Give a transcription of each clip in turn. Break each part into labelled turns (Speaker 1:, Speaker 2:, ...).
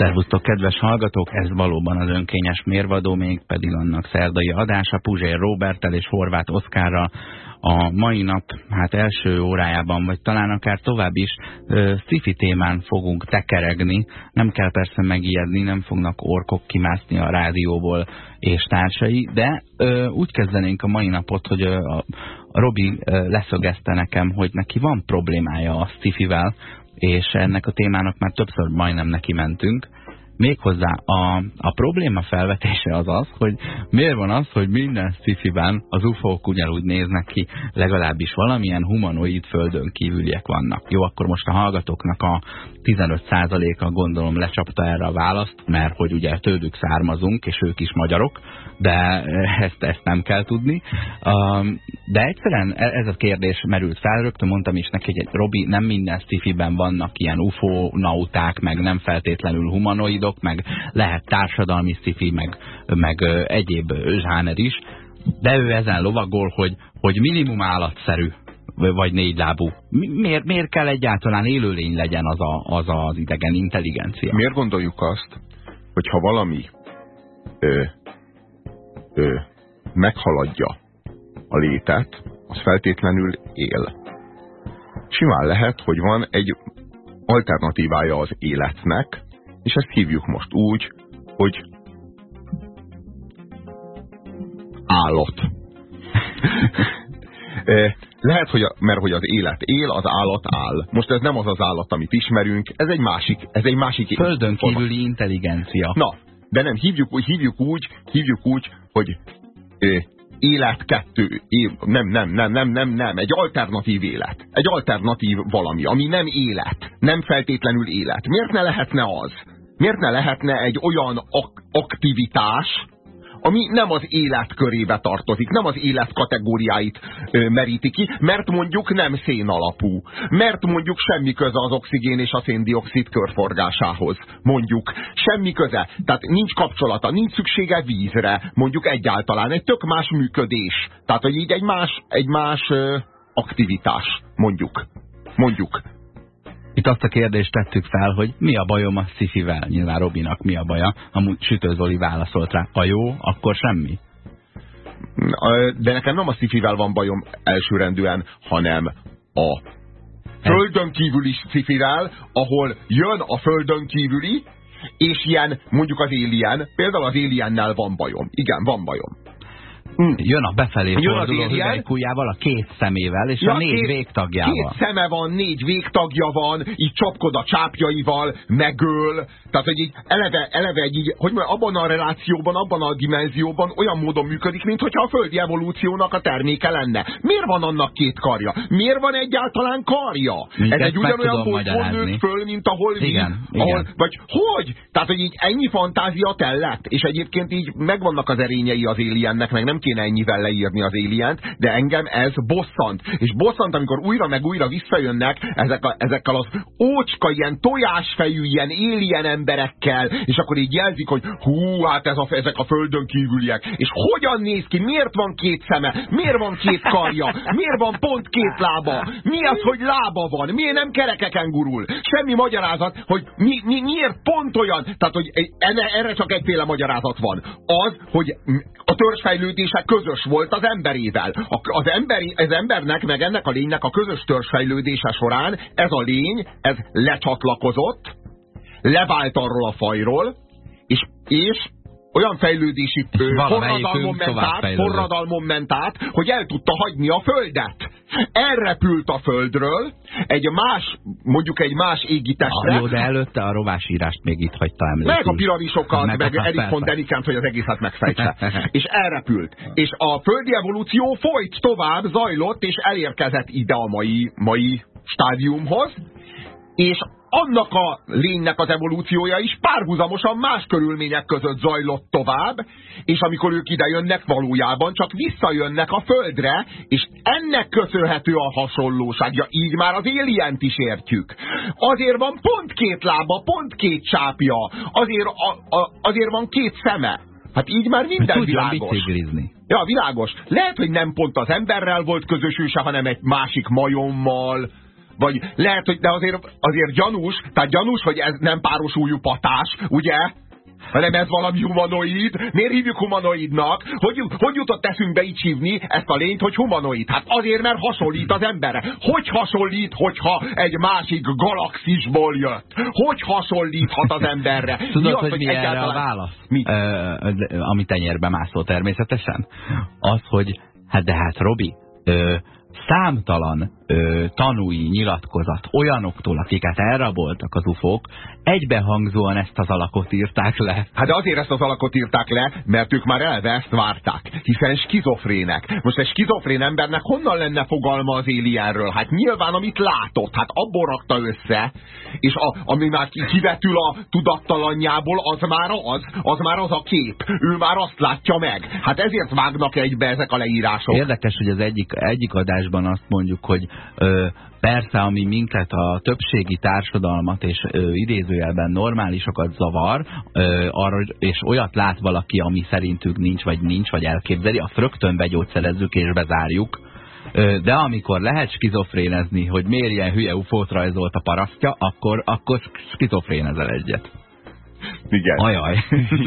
Speaker 1: Szervusztok, kedves hallgatók! Ez valóban az önkényes mérvadó, még pedig annak szerdai adása Puzsér Robertel és Horváth Oszkárral. A mai nap hát első órájában, vagy talán akár tovább is sci témán fogunk tekeregni. Nem kell persze megijedni, nem fognak orkok kimászni a rádióból és társai, de ö, úgy kezdenénk a mai napot, hogy ö, a, a Robi leszögezte nekem, hogy neki van problémája a sci-fivel, és ennek a témának már többször majdnem neki mentünk. Méghozzá a, a probléma felvetése az az, hogy miért van az, hogy minden sci-fiben az UFO-k ugyanúgy néznek ki, legalábbis valamilyen humanoid földön kívüliek vannak. Jó, akkor most a hallgatóknak a 15%-a gondolom lecsapta erre a választ, mert hogy ugye tőlük származunk, és ők is magyarok, de ezt, ezt nem kell tudni. De egyszerűen e, ez a kérdés merült fel, rögtön mondtam is neki, hogy Robi, nem minden sci-fiben vannak ilyen UFO-nauták, meg nem feltétlenül humanoidok, meg lehet társadalmi sci-fi, meg, meg egyéb zsáner is, de ő ezen lovagol, hogy, hogy minimum állatszerű vagy négylábú. Miért, miért kell egyáltalán élőlény legyen az, a, az az idegen intelligencia?
Speaker 2: Miért gondoljuk azt, hogy ha valami ö, ö, meghaladja a létet, az feltétlenül él. Simán lehet, hogy van egy alternatívája az életnek, és ezt hívjuk most úgy, hogy állat. Lehet, hogy a, mert hogy az élet él, az állat áll. Most ez nem az az állat, amit ismerünk, ez egy másik, ez egy másik
Speaker 1: Földön kívüli intelligencia.
Speaker 2: Na, de nem, hívjuk, hívjuk úgy, hívjuk úgy, hogy ö, élet kettő, é, nem, nem, nem, nem, nem, nem, egy alternatív élet. Egy alternatív valami, ami nem élet, nem feltétlenül élet. Miért ne lehetne az? Miért ne lehetne egy olyan ak aktivitás, ami nem az élet körébe tartozik, nem az élet kategóriáit meríti ki, mert mondjuk nem szén alapú, mert mondjuk semmi köze az oxigén és a széndiokszid körforgásához, mondjuk semmi köze, tehát nincs kapcsolata, nincs szüksége vízre, mondjuk egyáltalán, egy tök más működés, tehát hogy így egy más, egy más aktivitás, mondjuk, mondjuk.
Speaker 1: Itt azt a kérdést tettük fel, hogy mi a bajom a szifivel? Nyilván Robinak mi a baja. Amúgy Sütő Zoli válaszolt rá, a jó, akkor semmi.
Speaker 2: De nekem nem a szifivel van bajom elsőrendűen, hanem a földön kívüli szifivel, ahol jön a földön kívüli, és ilyen, mondjuk az Alien, például az Aliennel van bajom. Igen, van bajom.
Speaker 1: Hm. Jön a befelé Jön forduló hüvelykujjával, a két szemével, és ja, a négy két, végtagjával.
Speaker 2: Két szeme van, négy végtagja van, így csapkod a csápjaival, megöl. Tehát, hogy így eleve, eleve egy így, hogy mondjam, abban a relációban, abban a dimenzióban olyan módon működik, mint hogyha a földi evolúciónak a terméke lenne. Miért van annak két karja? Miért van egyáltalán karja?
Speaker 1: Mint Ez egy ugyanolyan boltból nőtt
Speaker 2: föl, mint ahol
Speaker 1: igen,
Speaker 2: mi,
Speaker 1: igen. Ahol,
Speaker 2: vagy hogy? Tehát, hogy így ennyi fantázia tellett, és egyébként így megvannak az erényei az aliennek, meg nem kéne ennyivel leírni az alien de engem ez bosszant. És bosszant, amikor újra meg újra visszajönnek ezek a, ezekkel az ócska, ilyen tojásfejű, ilyen alien emberekkel, és akkor így jelzik, hogy hú, hát ez a, ezek a földön kívüliek. És hogyan néz ki? Miért van két szeme? Miért van két karja? Miért van pont két lába? Mi az, hogy lába van? Miért nem kerekeken gurul? Semmi magyarázat, hogy mi, mi, miért pont olyan? Tehát, hogy erre csak egyféle magyarázat van. Az, hogy a törzsfejlődések közös volt az emberével. Az, emberi, az embernek, meg ennek a lénynek a közös törzsfejlődése során ez a lény, ez lecsatlakozott, levált arról a fajról, és, és olyan fejlődési forradalmon ment, át, forradalmon ment át, hogy el tudta hagyni a földet. Elrepült a földről, egy más, mondjuk egy más égitestre.
Speaker 1: Ah, jó, de előtte a rovásírást még itt hagyta emlékül.
Speaker 2: Meg a piramisokat, meg, meg Erik von Denikent, hogy az egészet megfejtse. és elrepült. És a földi evolúció folyt tovább, zajlott, és elérkezett ide a mai, mai stádiumhoz, és annak a lénynek az evolúciója is párhuzamosan más körülmények között zajlott tovább, és amikor ők ide jönnek valójában csak visszajönnek a földre, és ennek köszönhető a hasonlóságja. Így már az élient is értjük. Azért van pont két lába, pont két csápja, azért, a, a, azért van két szeme. Hát így már minden Tudjon világos.
Speaker 1: Biciklizni.
Speaker 2: Ja, világos. Lehet, hogy nem pont az emberrel volt közös őse, hanem egy másik majommal, vagy lehet, hogy de azért, azért gyanús, tehát gyanús, hogy ez nem párosuljú patás, ugye? hanem ez valami humanoid. Miért hívjuk humanoidnak? Hogy, hogy jutott eszünkbe így hívni ezt a lényt, hogy humanoid? Hát azért, mert hasonlít az emberre. Hogy hasonlít, hogyha egy másik galaxisból jött? Hogy hasonlíthat az emberre?
Speaker 1: Tudod, mi az, hogy, hogy mi egyáltalán... erre a válasz? Mi? Ö, ami tenyérbe mászó természetesen? Az, hogy hát de hát Robi, ö, számtalan ö, tanúi nyilatkozat olyanoktól, akiket elraboltak az ufók, egybehangzóan ezt az alakot írták le.
Speaker 2: Hát de azért ezt az alakot írták le, mert ők már elve ezt várták, hiszen skizofrének. Most egy skizofrén embernek honnan lenne fogalma az Alienről? Hát nyilván, amit látott, hát abból rakta össze, és a, ami már kivetül a tudattalanjából, az már az, az már az a kép. Ő már azt látja meg. Hát ezért vágnak egybe ezek a leírások.
Speaker 1: Érdekes, hogy az egyik, egyik adásban azt mondjuk, hogy ö, persze, ami minket a többségi társadalmat és ö, idézőjelben normálisokat zavar, ö, arra, és olyat lát valaki, ami szerintük nincs, vagy nincs, vagy elképzeli, azt rögtön begyógyszerezzük és bezárjuk. Ö, de amikor lehet skizofrénezni, hogy miért ilyen hülye ufót rajzolt a parasztja, akkor, akkor skizofrénezel egyet.
Speaker 2: Igen.
Speaker 1: Ajaj.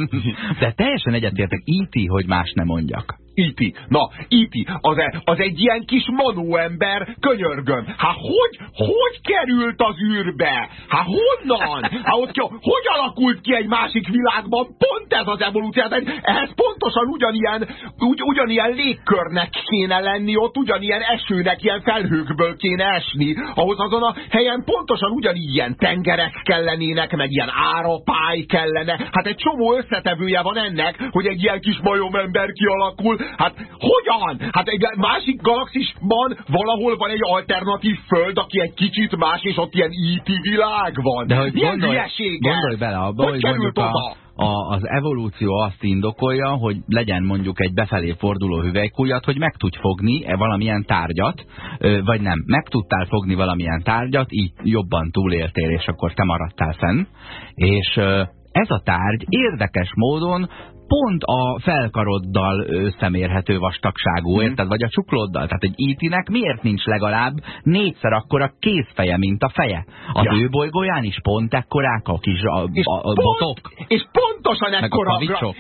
Speaker 1: De teljesen egyetértek, íti, hogy más nem mondjak.
Speaker 2: Iti. Na, Iti, az, e, az egy ilyen kis manó ember, könyörgöm. Hát hogy, hogy került az űrbe? Hát honnan? Hát ott, hogy alakult ki egy másik világban? Pont ez az evolúció. Ehhez pontosan ugyanilyen, ugy, ugyanilyen légkörnek kéne lenni, ott ugyanilyen esőnek, ilyen felhőkből kéne esni. Ahhoz azon a helyen pontosan ugyanígy ilyen tengerek kellenének, meg ilyen árapály kellene. Hát egy csomó összetevője van ennek, hogy egy ilyen kis majomember kialakul, Hát hogyan? Hát egy másik galaxisban valahol van egy alternatív föld, aki egy kicsit más, és ott ilyen IT e világ van.
Speaker 1: De hogy Milyen gondolj, gondolj bele abba, hogy, hogy mondjuk a, a, az evolúció azt indokolja, hogy legyen mondjuk egy befelé forduló hüvelykújat, hogy meg tudj fogni -e valamilyen tárgyat, vagy nem, meg tudtál fogni valamilyen tárgyat, így jobban túléltél, és akkor te maradtál fenn, és ez a tárgy érdekes módon pont a felkaroddal összemérhető vastagságú, mm. érted? Vagy a csuklóddal. Tehát egy ítinek miért nincs legalább négyszer akkora kézfeje, mint a feje? Az ja. ő bolygóján is pont ekkorák a kis a, és a, a pont, botok.
Speaker 2: És pontosan ekkora,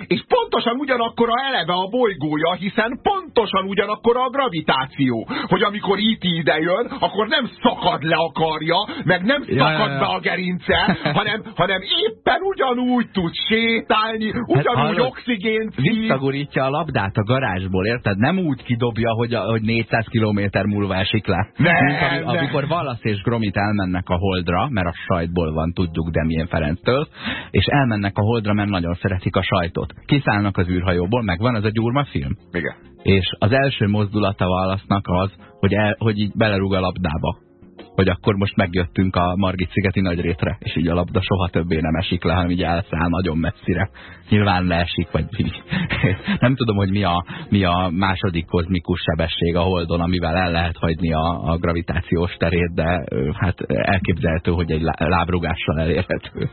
Speaker 2: és pontosan ugyanakkora eleve a bolygója, hiszen pontosan ugyanakkora a gravitáció. Hogy amikor íti ide jön, akkor nem szakad le a karja, meg nem ja, szakad ja, ja. be a gerince, hanem, hanem éppen ugyanúgy tud sétálni, hát ugyanúgy hát, oxigént
Speaker 1: Visszagurítja a labdát a garázsból, érted? Nem úgy kidobja, hogy, a, hogy 400 km múlva esik le.
Speaker 2: Ne, Mint ami,
Speaker 1: ne. amikor Wallace és Gromit elmennek a Holdra, mert a sajtból van, tudjuk Demien Ferenctől, és elmennek a Holdra, mert nagyon szeretik a sajtot. Kiszállnak az űrhajóból, megvan ez a gyurma film?
Speaker 2: Igen.
Speaker 1: És az első mozdulata Wallace-nak az, hogy, el, hogy így belerúg a labdába hogy akkor most megjöttünk a Margit-szigeti nagyrétre, és így a labda soha többé nem esik le, hanem így elszáll nagyon messzire. Nyilván leesik, vagy így. nem tudom, hogy mi a, mi a második kozmikus sebesség a Holdon, amivel el lehet hagyni a, a gravitációs terét, de hát elképzelhető, hogy egy lábrugással elérhető.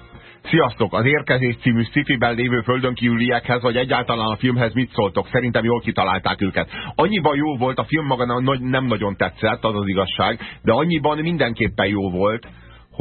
Speaker 2: Sziasztok! Az Érkezés című sci-fiben lévő földön kívüliekhez, vagy egyáltalán a filmhez mit szóltok? Szerintem jól kitalálták őket. Annyiban jó volt, a film maga nem nagyon tetszett, az az igazság, de annyiban mindenképpen jó volt,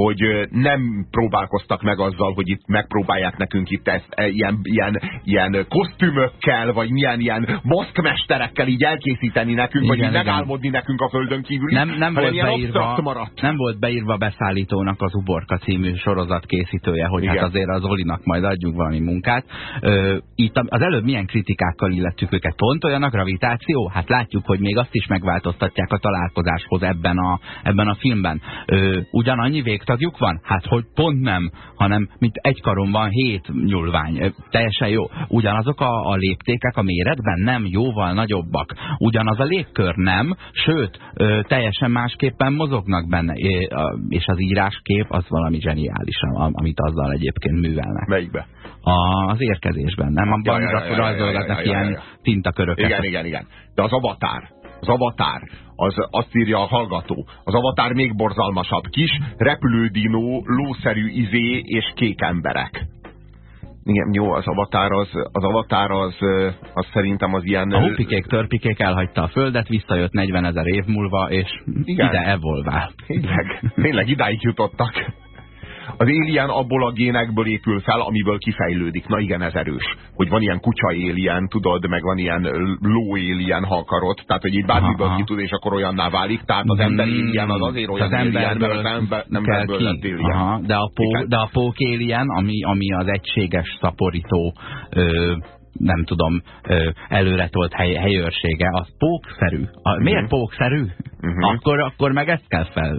Speaker 2: hogy nem próbálkoztak meg azzal, hogy itt megpróbálják nekünk itt ezt, e, ilyen, ilyen, ilyen kosztümökkel, vagy milyen ilyen maszkmesterekkel így elkészíteni nekünk, igen, vagy így megálmodni nekünk a földön kívül.
Speaker 1: Nem, nem, volt beírva, nem volt beírva beszállítónak az Uborka című sorozat készítője, hogy hát igen. hát azért az Olinak majd adjunk valami munkát. Ö, itt az előbb milyen kritikákkal illettük őket? Pont olyan a gravitáció? Hát látjuk, hogy még azt is megváltoztatják a találkozáshoz ebben a, ebben a filmben. Ö, ugyanannyi vég végtagjuk van? Hát, hogy pont nem, hanem mint egy karon van hét nyúlvány. Teljesen jó. Ugyanazok a, a léptékek a méretben? Nem, jóval nagyobbak. Ugyanaz a légkör? Nem, sőt, ö, teljesen másképpen mozognak benne. É, a, és az íráskép az valami zseniális, amit azzal egyébként művelnek.
Speaker 2: Melyikbe?
Speaker 1: A, az érkezésben, nem? Abban rajzolgatnak ilyen tintaköröket.
Speaker 2: Igen, igen, igen. De az avatár, az avatár, az azt írja a hallgató. Az avatár még borzalmasabb. Kis, repülődinó, lószerű izé és kék emberek. igen, jó, az avatár az, az, avatár az, az szerintem az ilyen...
Speaker 1: A hupikék, törpikék elhagyta a földet, visszajött 40 ezer év múlva, és igen. ide evolvál.
Speaker 2: Tényleg, tényleg idáig jutottak. Az alien abból a génekből épül fel, amiből kifejlődik. Na igen, ez erős. Hogy van ilyen kutya alien, tudod, meg van ilyen ló alien, ha akarod. Tehát, hogy így bármiből ki tud, és akkor olyanná válik. Tehát az ember mm. alien az azért olyan az alien, mert az ember, nem emberből lett alien. Aha,
Speaker 1: de a, pó, de a pók alien, ami, ami az egységes szaporító ö, nem tudom, előretolt hely, helyőrsége, az pókszerű. A, uh Miért mhm. pókszerű? Uh mhm. -huh. akkor, akkor meg ezt kell fel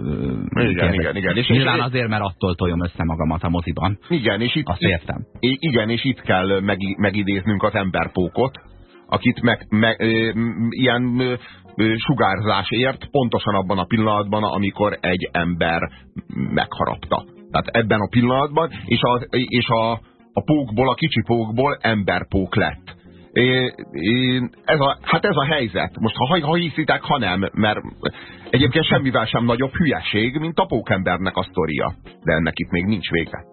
Speaker 2: igen, igen, igen. És
Speaker 1: Nyilván és azért, mert attól toljom össze magamat a moziban.
Speaker 2: Igen, és itt, Azt értem. Igen, és itt kell meg, megidéznünk az emberpókot, akit meg, meg, ö, ilyen ö, sugárzásért pontosan abban a pillanatban, amikor egy ember megharapta. Tehát ebben a pillanatban, és a, és a a pókból, a kicsi pókból emberpók lett. É, é, ez a, hát ez a helyzet. Most ha, ha hiszitek, ha nem, mert egyébként semmivel sem nagyobb hülyeség, mint a pókembernek a sztoria. De ennek itt még nincs vége.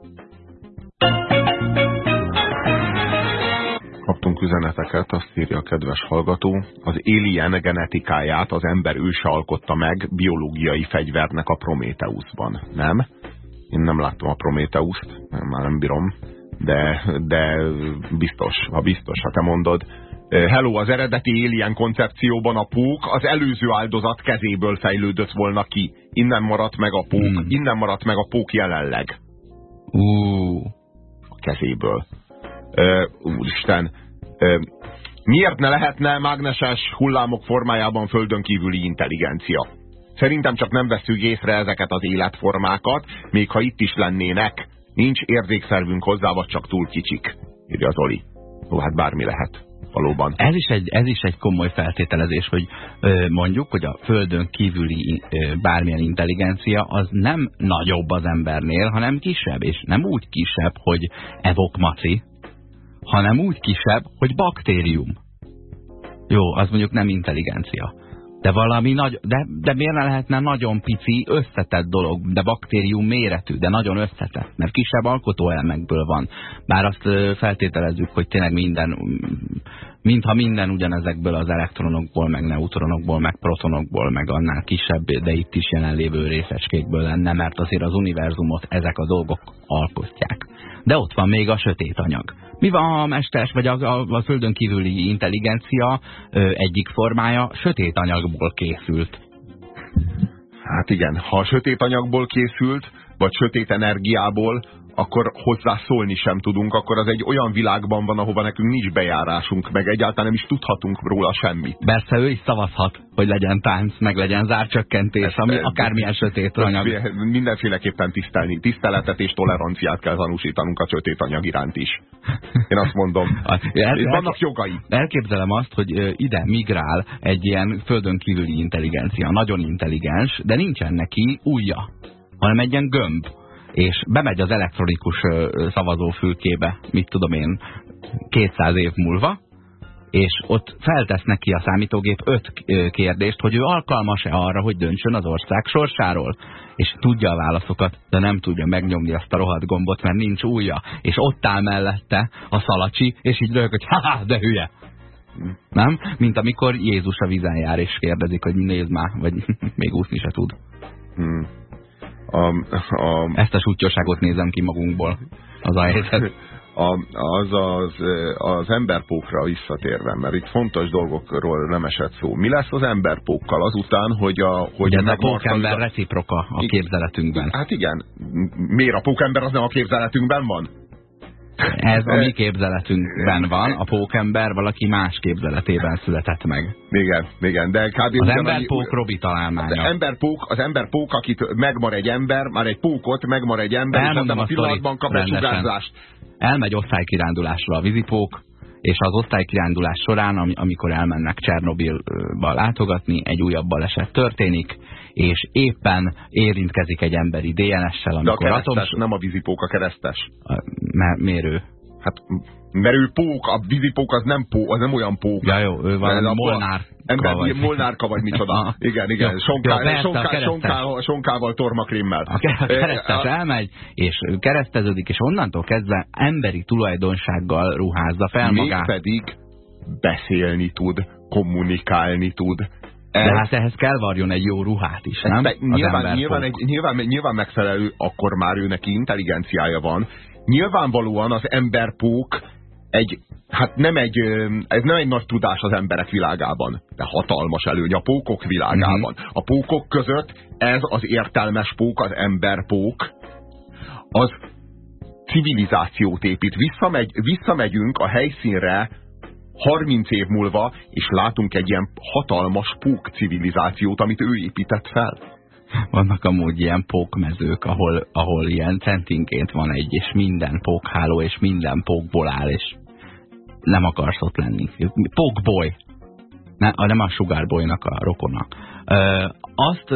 Speaker 2: Kaptunk üzeneteket, azt írja a kedves hallgató. Az alien genetikáját az ember őse alkotta meg biológiai fegyvernek a Prometheusban. Nem? Én nem láttam a Prometheust, már nem bírom de, de biztos, ha biztos, ha te mondod. Hello, az eredeti Alien koncepcióban a pók az előző áldozat kezéből fejlődött volna ki. Innen maradt meg a pók, hmm. innen maradt meg a pók jelenleg.
Speaker 1: Uh.
Speaker 2: A kezéből. Uh, úristen, uh, miért ne lehetne mágneses hullámok formájában földön kívüli intelligencia? Szerintem csak nem veszük észre ezeket az életformákat, még ha itt is lennének. Nincs érzékszervünk hozzá, vagy csak túl kicsik, írja Zoli. Ó, hát bármi lehet. Valóban.
Speaker 1: Ez is egy, ez is egy komoly feltételezés, hogy ö, mondjuk, hogy a Földön kívüli ö, bármilyen intelligencia az nem nagyobb az embernél, hanem kisebb, és nem úgy kisebb, hogy evok maci, hanem úgy kisebb, hogy baktérium. Jó, az mondjuk nem intelligencia. De valami nagy, de, de miért ne lehetne nagyon pici, összetett dolog, de baktérium méretű, de nagyon összetett, mert kisebb alkotóelmekből van. Bár azt feltételezzük, hogy tényleg minden, mintha minden ugyanezekből az elektronokból, meg neutronokból, meg protonokból, meg annál kisebb, de itt is jelenlévő részecskékből lenne, mert azért az univerzumot ezek a dolgok alkotják. De ott van még a sötét anyag. Mi van, a mesters vagy a, a, a földön kívüli intelligencia ö, egyik formája sötét anyagból készült?
Speaker 2: Hát igen, ha sötét anyagból készült, vagy sötét energiából, akkor hozzá szólni sem tudunk, akkor az egy olyan világban van, ahova nekünk nincs bejárásunk, meg egyáltalán nem is tudhatunk róla semmit.
Speaker 1: Persze ő is szavazhat, hogy legyen tánc, meg legyen zárcsökkentés, Ezt, ami akármilyen sötét anyag.
Speaker 2: Mindenféleképpen tisztelni, tiszteletet és toleranciát kell tanúsítanunk a sötét anyag iránt is. Én azt mondom, el, vannak jogai.
Speaker 1: Elképzelem azt, hogy ide migrál egy ilyen földön kívüli intelligencia, nagyon intelligens, de nincsen neki újja, hanem egy ilyen gömb és bemegy az elektronikus szavazófülkébe, mit tudom én, 200 év múlva, és ott feltesz neki a számítógép öt kérdést, hogy ő alkalmas-e arra, hogy döntsön az ország sorsáról. És tudja a válaszokat, de nem tudja megnyomni azt a rohadt gombot, mert nincs újja. És ott áll mellette a szalacsi, és így röhög, hogy haha, de hülye. Nem? Mint amikor Jézus a vízen jár, és kérdezik, hogy nézd már, vagy még úszni se tud. Hmm. A, a, Ezt a sutyosságot nézem ki magunkból. Az a helyzet.
Speaker 2: A, az, az az emberpókra visszatérve, mert itt fontos dolgokról nem esett szó. Mi lesz az emberpókkal azután, hogy a... Hogy
Speaker 1: ez a pókember a... reciproka a képzeletünkben.
Speaker 2: Hát igen. Miért a pókember az nem a képzeletünkben van?
Speaker 1: Ez a mi képzeletünkben van, a pókember valaki más képzeletében született meg.
Speaker 2: Igen, igen, de kb.
Speaker 1: Az emberpók Robi találmánya.
Speaker 2: Az emberpók, az emberpók, akit megmar egy ember, már egy pókot, megmar egy ember, Elmondom és a pillanatban kap egy sugárzást.
Speaker 1: Elmegy osztálykirándulásra a vízipók, és az osztálykirándulás során, amikor elmennek Csernobilba látogatni, egy újabb baleset történik, és éppen érintkezik egy emberi DNS-sel, amikor
Speaker 2: De a keresztes, atom... nem a vízipók, a keresztes.
Speaker 1: Mert mérő.
Speaker 2: Hát, mert ő pók, a vízipók az nem pók, az nem olyan pók.
Speaker 1: Ja jó, ő van a Molnár.
Speaker 2: Ember,
Speaker 1: vagy...
Speaker 2: Molnárka vagy micsoda. igen, igen.
Speaker 1: Jó,
Speaker 2: sonkál,
Speaker 1: jó, a keresztes.
Speaker 2: sonkával, sonkával tormakrimmel.
Speaker 1: A ke- a keresztes elmegy, és kereszteződik, és onnantól kezdve emberi tulajdonsággal ruházza fel magát.
Speaker 2: Mégpedig beszélni tud, kommunikálni tud.
Speaker 1: De hát ehhez kell varjon egy jó ruhát is, nem? Az
Speaker 2: nyilván, nyilván, egy, nyilván, nyilván megfelelő, akkor már ő neki intelligenciája van. Nyilvánvalóan az emberpók egy, hát nem egy, ez nem egy nagy tudás az emberek világában, de hatalmas előny a pókok világában.
Speaker 1: Mhm.
Speaker 2: A pókok között ez az értelmes pók, az emberpók, az civilizációt épít. Visszamegy, visszamegyünk a helyszínre 30 év múlva, és látunk egy ilyen hatalmas pók civilizációt, amit ő épített fel.
Speaker 1: Vannak amúgy ilyen pókmezők, ahol, ahol ilyen centinként van egy, és minden pókháló, és minden pókból áll, és nem akarsz ott lenni. Pókboy. Ne, a- nem a sugárbolynak a rokona. Azt,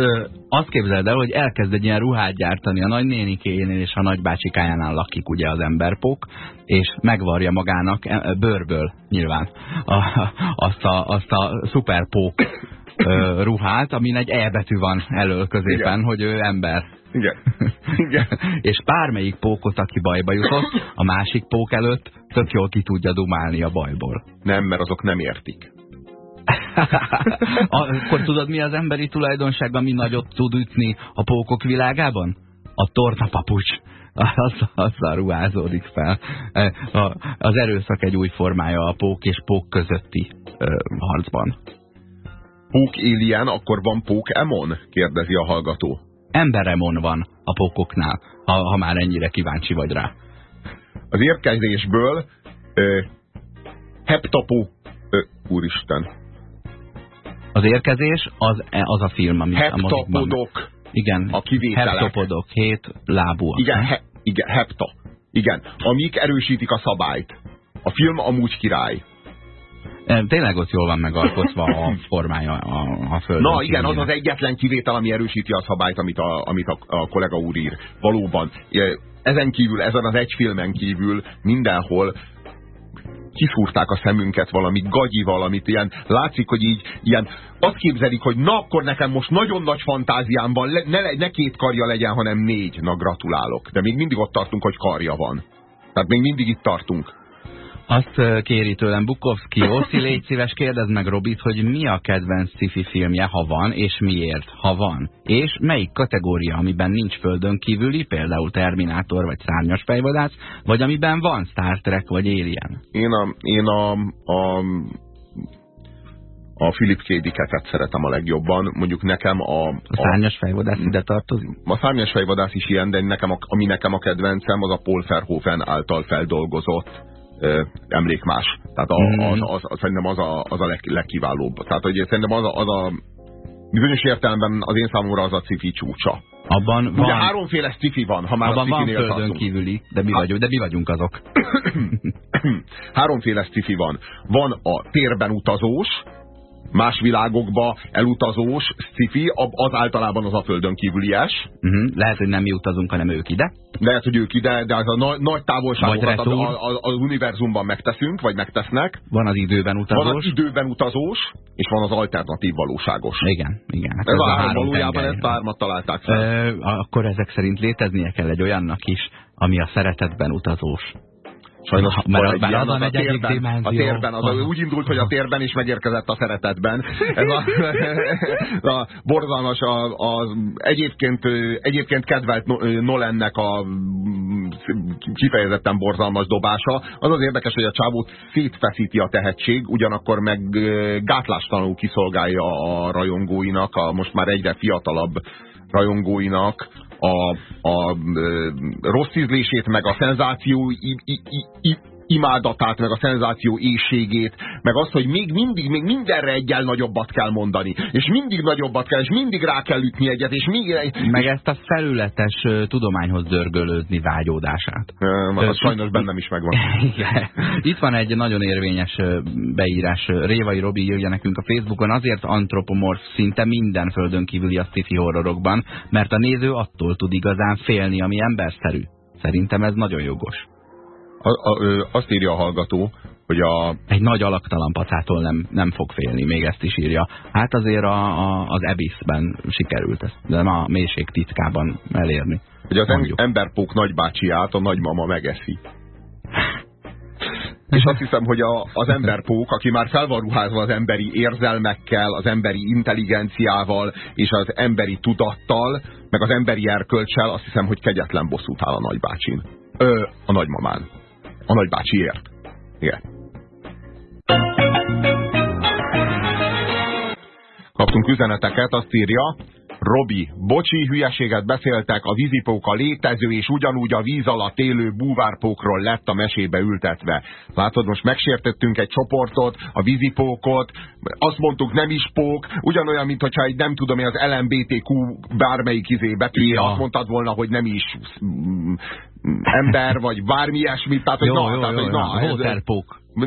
Speaker 1: azt képzeld el, hogy elkezd egy ilyen ruhát gyártani a nagynénikéjénél és a nagybácsikájánál lakik ugye az emberpók, és megvarja magának e, bőrből nyilván a, azt, a, azt a szuperpók ruhát, amin egy E betű van elől középen,
Speaker 2: Igen.
Speaker 1: hogy ő ember.
Speaker 2: Igen. Igen.
Speaker 1: és bármelyik pókot, aki bajba jutott, a másik pók előtt tök jól ki tudja dumálni a bajból.
Speaker 2: Nem, mert azok nem értik.
Speaker 1: Akkor tudod, mi az emberi tulajdonság, ami nagyot tud ütni a pókok világában? A tortapapucs. Az, azzal ruházódik fel. A- Az erőszak egy új formája a pók és pók közötti ö, harcban.
Speaker 2: Pók alien, akkor van pók emon? Kérdezi a hallgató.
Speaker 1: Emberemon van a pókoknál, ha, ha már ennyire kíváncsi vagy rá.
Speaker 2: Az érkezésből ö, heptapó... Ö, úristen.
Speaker 1: Az érkezés az, az a film, amit.
Speaker 2: Heptapodok.
Speaker 1: Igen,
Speaker 2: A kivételek.
Speaker 1: heptopodok, hét lábúak.
Speaker 2: Igen, he, igen, hepta. Igen, amik erősítik a szabályt. A film amúgy király.
Speaker 1: E, Tényleg ott jól van megalkotva a formája a, a földön.
Speaker 2: Na igen, az az egyetlen kivétel, ami erősíti a szabályt, amit a, amit a, a kollega úr ír. Valóban. E, Ezen kívül, ezen az egy filmen kívül mindenhol kiszúrták a szemünket valami gagyi valamit, ilyen, látszik, hogy így ilyen, azt képzelik, hogy na akkor nekem most nagyon nagy fantáziám van, ne, ne két karja legyen, hanem négy, na gratulálok. De még mindig ott tartunk, hogy karja van. Tehát még mindig itt tartunk.
Speaker 1: Azt kéri tőlem Bukowski, Oszi, légy szíves, kérdezd meg Robit, hogy mi a kedvenc sci-fi filmje, ha van, és miért, ha van. És melyik kategória, amiben nincs földön kívüli, például Terminátor vagy Szárnyas fejvadász, vagy amiben van Star Trek vagy Alien.
Speaker 2: Én a, én a, a, a Philip K. Dicketet szeretem a legjobban. Mondjuk nekem a,
Speaker 1: A Szárnyas fejvadász ide tartozik?
Speaker 2: a szárnyas fejvadász is ilyen, de nekem a, ami nekem a kedvencem, az a Paul Verhoeven által feldolgozott emlékmás. Tehát a,
Speaker 1: Mhm.
Speaker 2: az, az, az, szerintem az a, az a leg, legkiválóbb. Tehát hogy szerintem az a, az a bizonyos értelemben az én számomra az a cifi csúcsa.
Speaker 1: Abban
Speaker 2: Van. Ugye háromféle sci van, ha már
Speaker 1: abban
Speaker 2: a
Speaker 1: van földön
Speaker 2: tartunk.
Speaker 1: kívüli, de mi, vagyunk, de mi vagyunk azok.
Speaker 2: Háromféle sci van. Van a térben utazós, más világokba elutazós sci az általában az a földön kívülies.
Speaker 1: Uh-huh. Lehet, hogy nem mi utazunk, hanem ők ide.
Speaker 2: Lehet, hogy ők ide, de az a nagy, nagy távolságokat az, az, az, univerzumban megteszünk, vagy megtesznek.
Speaker 1: Van az időben utazós.
Speaker 2: Van az időben utazós, és van az alternatív valóságos.
Speaker 1: Igen, igen. Hát
Speaker 2: Ez a három valójában
Speaker 1: tenger.
Speaker 2: ezt hármat találták fel.
Speaker 1: Ö, akkor ezek szerint léteznie kell egy olyannak is, ami a szeretetben utazós.
Speaker 2: Sajnos
Speaker 1: mert
Speaker 2: van
Speaker 1: az a
Speaker 2: a
Speaker 1: negyedik
Speaker 2: térben, a
Speaker 1: dimenzió.
Speaker 2: térben az a, úgy indult, hogy a térben is megérkezett a szeretetben. Ez a, a borzalmas, a, a, egyébként, egyébként kedvelt No- ö, Nolannek a kifejezetten borzalmas dobása. Az az érdekes, hogy a csávót szétfeszíti a tehetség, ugyanakkor meg gátlástalanul kiszolgálja a rajongóinak, a most már egyre fiatalabb rajongóinak a, a rossz ízlését, meg a szenzáció imádatát, meg a szenzáció éjségét, meg azt, hogy még mindig, még mindenre egyel nagyobbat kell mondani, és mindig nagyobbat kell, és mindig rá kell ütni egyet, és még...
Speaker 1: Meg ezt a felületes tudományhoz dörgölőzni vágyódását.
Speaker 2: Ö, az sajnos bennem is megvan.
Speaker 1: Igen. Itt van egy nagyon érvényes beírás. Révai Robi írja nekünk a Facebookon, azért antropomorf szinte minden földön kívüli a sci horrorokban, mert a néző attól tud igazán félni, ami emberszerű. Szerintem ez nagyon jogos.
Speaker 2: A, a, azt írja a hallgató, hogy a...
Speaker 1: Egy nagy alaktalan pacától nem, nem fog félni, még ezt is írja. Hát azért a, a, az Abyssben sikerült ezt, de a mélység titkában elérni.
Speaker 2: Hogy az Mondjuk. emberpók nagybácsiát a nagymama megeszi. És azt hiszem, hogy a, az emberpók, aki már fel van ruházva az emberi érzelmekkel, az emberi intelligenciával és az emberi tudattal, meg az emberi erkölcsel, azt hiszem, hogy kegyetlen bosszút áll a nagybácsin. Ö, a nagymamán. A nagybácsiért. Igen. Kaptunk üzeneteket, azt írja, Robi, bocsi, hülyeséget beszéltek, a vízipóka létező, és ugyanúgy a víz alatt élő búvárpókról lett a mesébe ültetve. Látod, most megsértettünk egy csoportot, a vízipókot, azt mondtuk nem is pók, ugyanolyan, mint hogyha egy nem tudom, az LMBTQ bármelyik izé betűje, ja. azt mondtad volna, hogy nem is ember, vagy bármi ilyesmit. Tehát, hogy
Speaker 1: jó,
Speaker 2: na,
Speaker 1: jó,
Speaker 2: tehát,
Speaker 1: jó,
Speaker 2: hogy, na,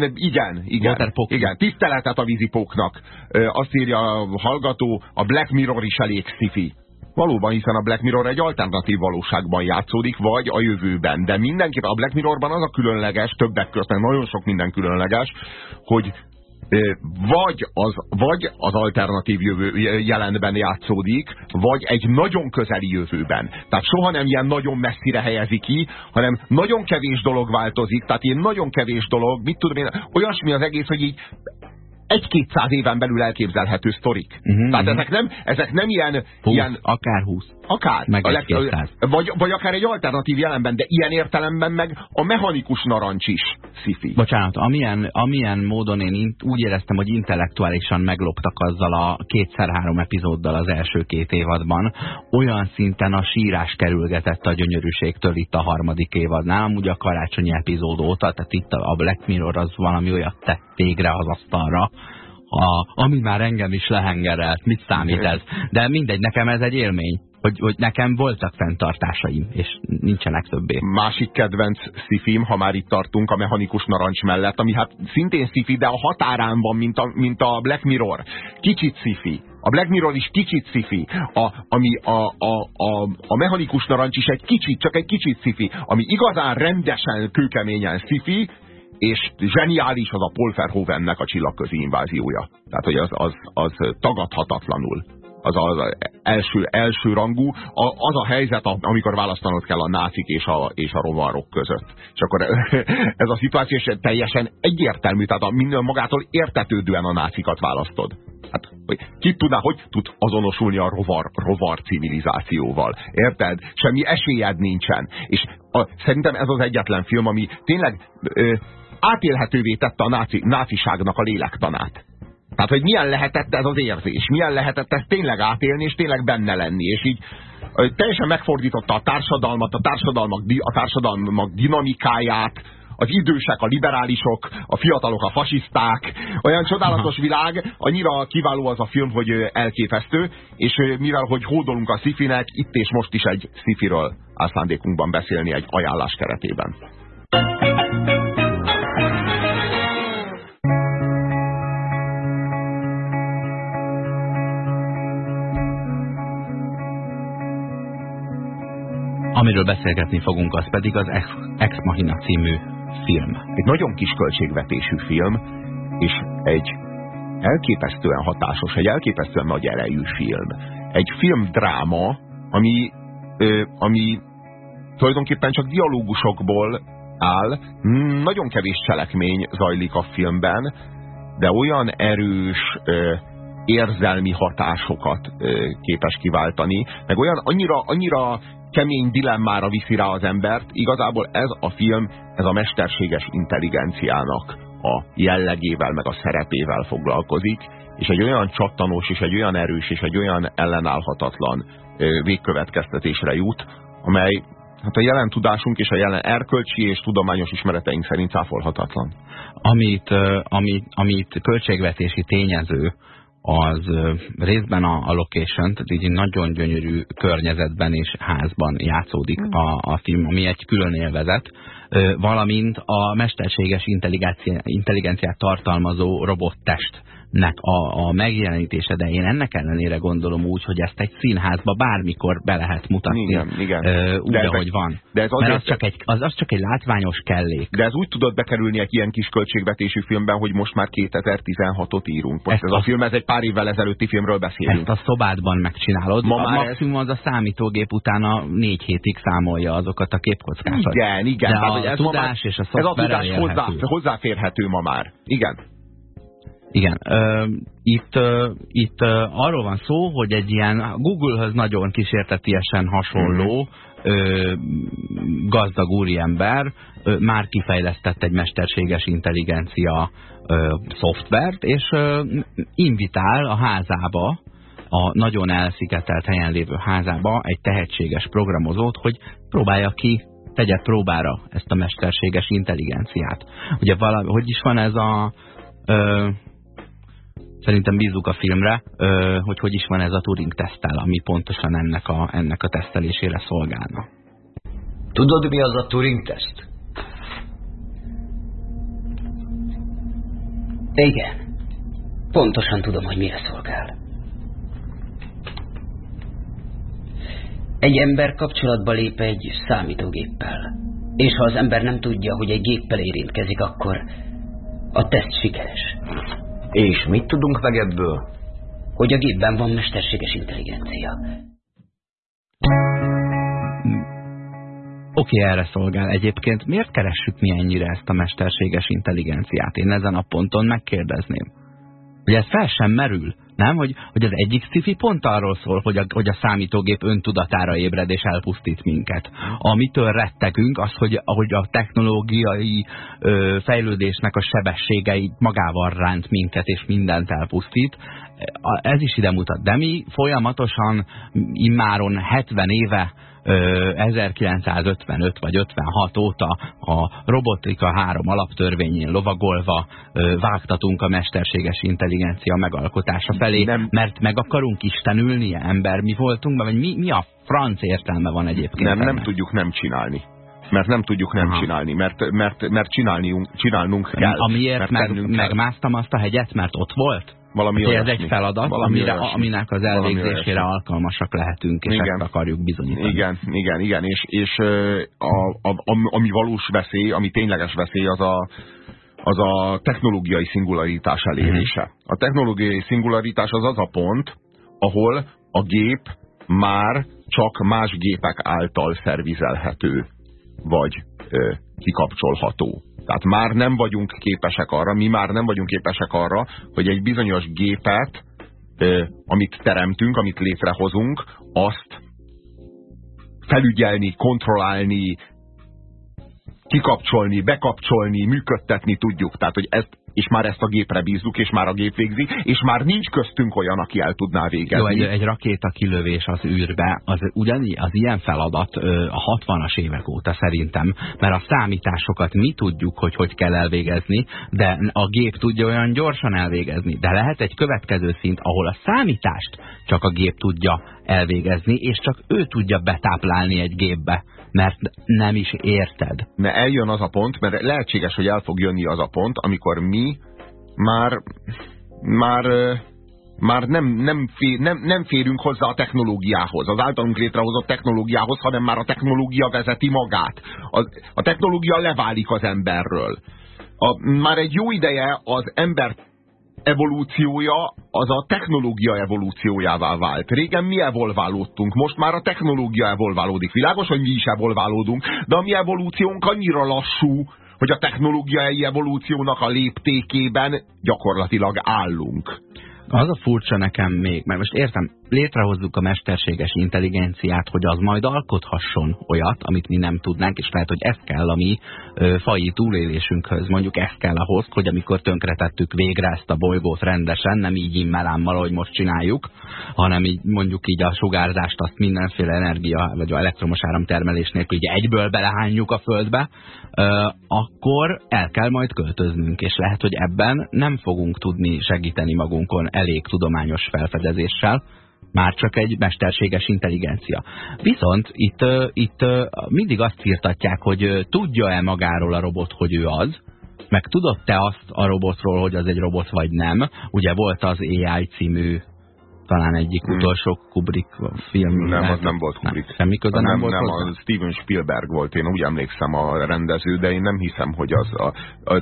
Speaker 1: ez,
Speaker 2: igen, igen, igen. Tiszteletet a vízipóknak. Azt írja a hallgató, a Black Mirror is elég szifi. Valóban, hiszen a Black Mirror egy alternatív valóságban játszódik, vagy a jövőben. De mindenképp a Black Mirrorban az a különleges, többek között, nagyon sok minden különleges, hogy vagy az, vagy az alternatív jövő, jelenben játszódik, vagy egy nagyon közeli jövőben. Tehát soha nem ilyen nagyon messzire helyezi ki, hanem nagyon kevés dolog változik, tehát ilyen nagyon kevés dolog, mit tudom én, olyasmi az egész, hogy így egy-kétszáz éven belül elképzelhető sztorik. Uh -huh, Tehát uh -huh. ezek, nem, ezek nem ilyen...
Speaker 1: 20,
Speaker 2: ilyen
Speaker 1: akár 20.
Speaker 2: Akár.
Speaker 1: Meg egy
Speaker 2: vagy, vagy akár egy alternatív jelenben, de ilyen értelemben meg a mechanikus narancs is szifi.
Speaker 1: Bocsánat, amilyen, amilyen módon én úgy éreztem, hogy intellektuálisan megloptak azzal a kétszer-három epizóddal az első két évadban, olyan szinten a sírás kerülgetett a gyönyörűségtől itt a harmadik évadnál, amúgy a karácsonyi epizód óta, tehát itt a Black Mirror az valami olyat tett végre az asztalra, a, ami már engem is lehengerelt, mit számít ez? De mindegy, nekem ez egy élmény hogy, hogy nekem voltak fenntartásaim, és nincsenek többé.
Speaker 2: Másik kedvenc szifim, ha már itt tartunk a mechanikus narancs mellett, ami hát szintén szifi, de a határán van, mint a, mint a Black Mirror. Kicsit szifi. A Black Mirror is kicsit szifi. A, ami a, a, a, a mechanikus narancs is egy kicsit, csak egy kicsit szifi. Ami igazán rendesen, kőkeményen szifi, és zseniális az a Paul Verhoevennek a csillagközi inváziója. Tehát, hogy az, az, az tagadhatatlanul az az első, első rangú, a, az a helyzet, amikor választanod kell a nácik és a, és a rovarok között. És akkor ez a szituáció teljesen egyértelmű, tehát a minden magától értetődően a nácikat választod. Hát, ki tudná, hogy tud azonosulni a rovar, rovar civilizációval? Érted? Semmi esélyed nincsen. És a, szerintem ez az egyetlen film, ami tényleg ö, átélhetővé tette a náci, náciságnak a lélektanát. Tehát, hogy milyen lehetett ez az érzés, milyen lehetett ezt tényleg átélni, és tényleg benne lenni, és így teljesen megfordította a társadalmat, a társadalmak, a társadalmak dinamikáját, az idősek, a liberálisok, a fiatalok, a fasiszták, olyan csodálatos világ, annyira kiváló az a film, hogy elképesztő, és mivel, hogy hódolunk a szifinek, itt és most is egy szifiről áll szándékunkban beszélni egy ajánlás keretében.
Speaker 1: Amiről beszélgetni fogunk, az pedig az Ex, Ex Machina című film.
Speaker 2: Egy nagyon kis költségvetésű film, és egy elképesztően hatásos, egy elképesztően nagy erejű film. Egy filmdráma, ami, ö, ami tulajdonképpen csak dialógusokból áll, nagyon kevés cselekmény zajlik a filmben, de olyan erős ö, érzelmi hatásokat ö, képes kiváltani, meg olyan annyira, annyira kemény dilemmára viszi rá az embert. Igazából ez a film, ez a mesterséges intelligenciának a jellegével, meg a szerepével foglalkozik, és egy olyan csattanós, és egy olyan erős, és egy olyan ellenállhatatlan végkövetkeztetésre jut, amely hát a jelen tudásunk és a jelen erkölcsi és tudományos ismereteink szerint cáfolhatatlan.
Speaker 1: Amit, amit, amit költségvetési tényező az részben a, a location, tehát így nagyon gyönyörű környezetben és házban játszódik mm. a, a film, ami egy külön élvezet, valamint a mesterséges intelligenciát tartalmazó robottest nek a, a megjelenítése, de én ennek ellenére gondolom úgy, hogy ezt egy színházba bármikor be lehet mutatni.
Speaker 2: Igen, igen.
Speaker 1: Ö, úgy, de ahogy van.
Speaker 2: De ez
Speaker 1: Mert az csak, egy, az, az csak egy látványos kellék.
Speaker 2: De ez úgy tudott bekerülni egy ilyen kis költségvetésű filmben, hogy most már 2016-ot írunk. Most
Speaker 1: Ezt
Speaker 2: ez a,
Speaker 1: a-
Speaker 2: film, ez egy pár évvel ezelőtti filmről beszélünk.
Speaker 1: Ezt a szobádban megcsinálod.
Speaker 2: Ma
Speaker 1: Ma
Speaker 2: már
Speaker 1: maximum az a számítógép utána négy hétig számolja azokat a képkockákat.
Speaker 2: Igen, igen.
Speaker 1: De a
Speaker 2: ez
Speaker 1: tudás
Speaker 2: már,
Speaker 1: és a
Speaker 2: Ez a
Speaker 1: szoftver
Speaker 2: tudás hozzáférhető ma már. Igen.
Speaker 1: Igen. Ö, itt ö, itt ö, arról van szó, hogy egy ilyen Google-höz nagyon kísértetiesen hasonló ö, gazdag úriember ö, már kifejlesztett egy mesterséges intelligencia ö, szoftvert, és ö, invitál a házába, a nagyon elszigetelt helyen lévő házába egy tehetséges programozót, hogy próbálja ki, tegye próbára ezt a mesterséges intelligenciát. Ugye valami, hogy is van ez a... Ö, szerintem bízunk a filmre, hogy hogy is van ez a Turing tesztel, ami pontosan ennek a, ennek a tesztelésére szolgálna.
Speaker 3: Tudod, mi az a Turing-teszt?
Speaker 4: Igen. Pontosan tudom, hogy mire szolgál. Egy ember kapcsolatba lép egy számítógéppel. És ha az ember nem tudja, hogy egy géppel érintkezik, akkor a teszt sikeres.
Speaker 3: És mit tudunk meg ebből?
Speaker 4: Hogy a gépben van mesterséges intelligencia.
Speaker 1: Oké, erre szolgál. Egyébként miért keressük mi ennyire ezt a mesterséges intelligenciát? Én ezen a ponton megkérdezném. Hogy ez fel sem merül. Nem? Hogy, hogy az egyik sci pont arról szól, hogy a, hogy a számítógép öntudatára ébred és elpusztít minket. Amitől rettegünk, az, hogy, hogy a technológiai ö, fejlődésnek a sebességei magával ránt minket és mindent elpusztít. Ez is ide mutat. De mi folyamatosan immáron 70 éve 1955 vagy 56 óta a robotika három alaptörvényén lovagolva vágtatunk a mesterséges intelligencia megalkotása felé,
Speaker 2: Nem.
Speaker 1: mert meg akarunk istenülni, ember mi voltunk, vagy mi, mi a franc értelme van egyébként?
Speaker 2: Nem, nem tudjuk nem csinálni. Mert nem tudjuk nem
Speaker 1: Aha.
Speaker 2: csinálni, mert, mert, mert csinálniunk, csinálnunk kell.
Speaker 1: Amiért
Speaker 2: mert
Speaker 1: meg, megmásztam azt a hegyet, mert ott volt?
Speaker 2: Valami
Speaker 1: ez
Speaker 2: olyasmi.
Speaker 1: egy feladat,
Speaker 2: Valami
Speaker 1: amire,
Speaker 2: olyasmi.
Speaker 1: aminek az elvégzésére alkalmasak lehetünk, és
Speaker 2: Igen.
Speaker 1: ezt akarjuk bizonyítani.
Speaker 2: Igen, igen, igen, és, és a, a, ami valós veszély, ami tényleges veszély, az a, az a technológiai szingularitás elérése.
Speaker 1: Mhm.
Speaker 2: A technológiai szingularitás az az a pont, ahol a gép már csak más gépek által szervizelhető, vagy ö, kikapcsolható. Tehát már nem vagyunk képesek arra, mi már nem vagyunk képesek arra, hogy egy bizonyos gépet, ö, amit teremtünk, amit létrehozunk, azt felügyelni, kontrollálni, kikapcsolni, bekapcsolni, működtetni tudjuk. Tehát, hogy ezt, és már ezt a gépre bízzuk, és már a gép végzi, és már nincs köztünk olyan, aki el tudná
Speaker 1: Jó,
Speaker 2: végezni.
Speaker 1: egy, egy rakéta kilövés az űrbe, az, ugyan, az ilyen feladat a 60-as évek óta szerintem, mert a számításokat mi tudjuk, hogy hogy kell elvégezni, de a gép tudja olyan gyorsan elvégezni. De lehet egy következő szint, ahol a számítást csak a gép tudja elvégezni, és csak ő tudja betáplálni egy gépbe, mert nem is érted.
Speaker 2: Mert eljön az a pont, mert lehetséges, hogy el fog jönni az a pont, amikor mi már, már, már nem, nem, fér, nem, nem férünk hozzá a technológiához, az általunk létrehozott technológiához, hanem már a technológia vezeti magát. A, a technológia leválik az emberről. A, már egy jó ideje az ember evolúciója az a technológia evolúciójává vált. Régen mi evolválódtunk, most már a technológia evolválódik. Világos, hogy mi is evolválódunk, de a mi evolúciónk annyira lassú, hogy a technológiai evolúciónak a léptékében gyakorlatilag állunk.
Speaker 1: Az a furcsa nekem még, mert most értem, létrehozzuk a mesterséges intelligenciát, hogy az majd alkothasson olyat, amit mi nem tudnánk, és lehet, hogy ez kell a mi ö, faji túlélésünkhöz. Mondjuk ez kell ahhoz, hogy amikor tönkretettük végre ezt a bolygót rendesen, nem így immelámmal, ahogy most csináljuk, hanem így mondjuk így a sugárzást azt mindenféle energia, vagy a elektromos áramtermelés nélkül így egyből belehányjuk a földbe, ö, akkor el kell majd költöznünk, és lehet, hogy ebben nem fogunk tudni segíteni magunkon elég tudományos felfedezéssel, már csak egy mesterséges intelligencia. Viszont itt, itt mindig azt firtatják, hogy tudja-e magáról a robot, hogy ő az, meg tudod te azt a robotról, hogy az egy robot vagy nem? Ugye volt az AI című talán egyik hmm. utolsó Kubrick film.
Speaker 2: Nem, az nem volt Kubrick. Nem,
Speaker 1: semmi köze nem, nem volt
Speaker 2: Nem, hozzá? a Steven Spielberg volt, én úgy emlékszem a rendező, de én nem hiszem, hogy az a, a,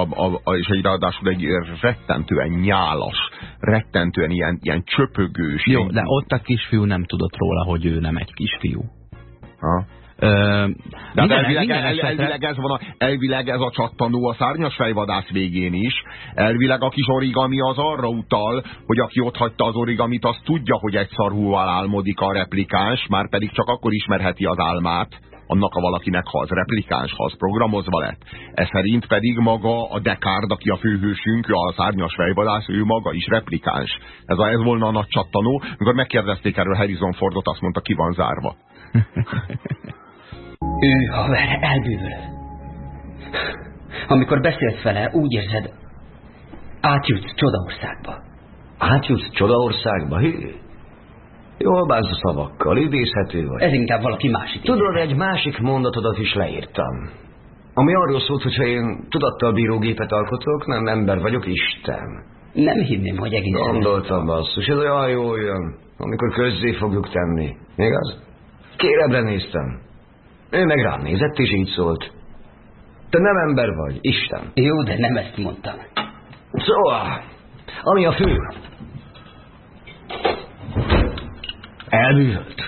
Speaker 2: a, a, a és egy ráadásul egy rettentően nyálas, rettentően ilyen, ilyen csöpögős.
Speaker 1: Jó, de ott a kisfiú nem tudott róla, hogy ő nem egy kisfiú.
Speaker 2: Ha? De minden, elvileg, minden elvileg, ez van a, elvileg ez a csattanó a szárnyas fejvadász végén is. Elvileg a kis origami az arra utal, hogy aki ott hagyta az origamit, az tudja, hogy egy szarhúval álmodik a replikáns, már pedig csak akkor ismerheti az álmát, annak a valakinek, ha az replikáns, ha az programozva lett. Ez szerint pedig maga a Descartes, aki a főhősünk, a szárnyas fejvadász, ő maga is replikáns. Ez, a, ez volna a nagy csattanó. Amikor megkérdezték erről Harrison Fordot, azt mondta, ki van zárva.
Speaker 4: Ő haver elbűvöl. Amikor beszélsz vele, úgy érzed, átjutsz csodaországba.
Speaker 3: Átjutsz csodaországba? Hű. Jól bánsz a szavakkal, idézhető vagy.
Speaker 4: Ez inkább valaki másik.
Speaker 3: Tudod, egy másik mondatodat is leírtam. Ami arról szólt, hogyha én tudattal bírógépet alkotok, nem ember vagyok, Isten.
Speaker 4: Nem hinném, hogy egészen...
Speaker 3: Gondoltam, basszus, ez olyan jó jön, amikor közzé fogjuk tenni. Igaz? Kérebre néztem. Ő meg rám nézett, és így szólt. Te nem ember vagy, Isten.
Speaker 4: Jó, de nem ezt mondtam.
Speaker 3: Szóval, ami a fő. Elbűvölt.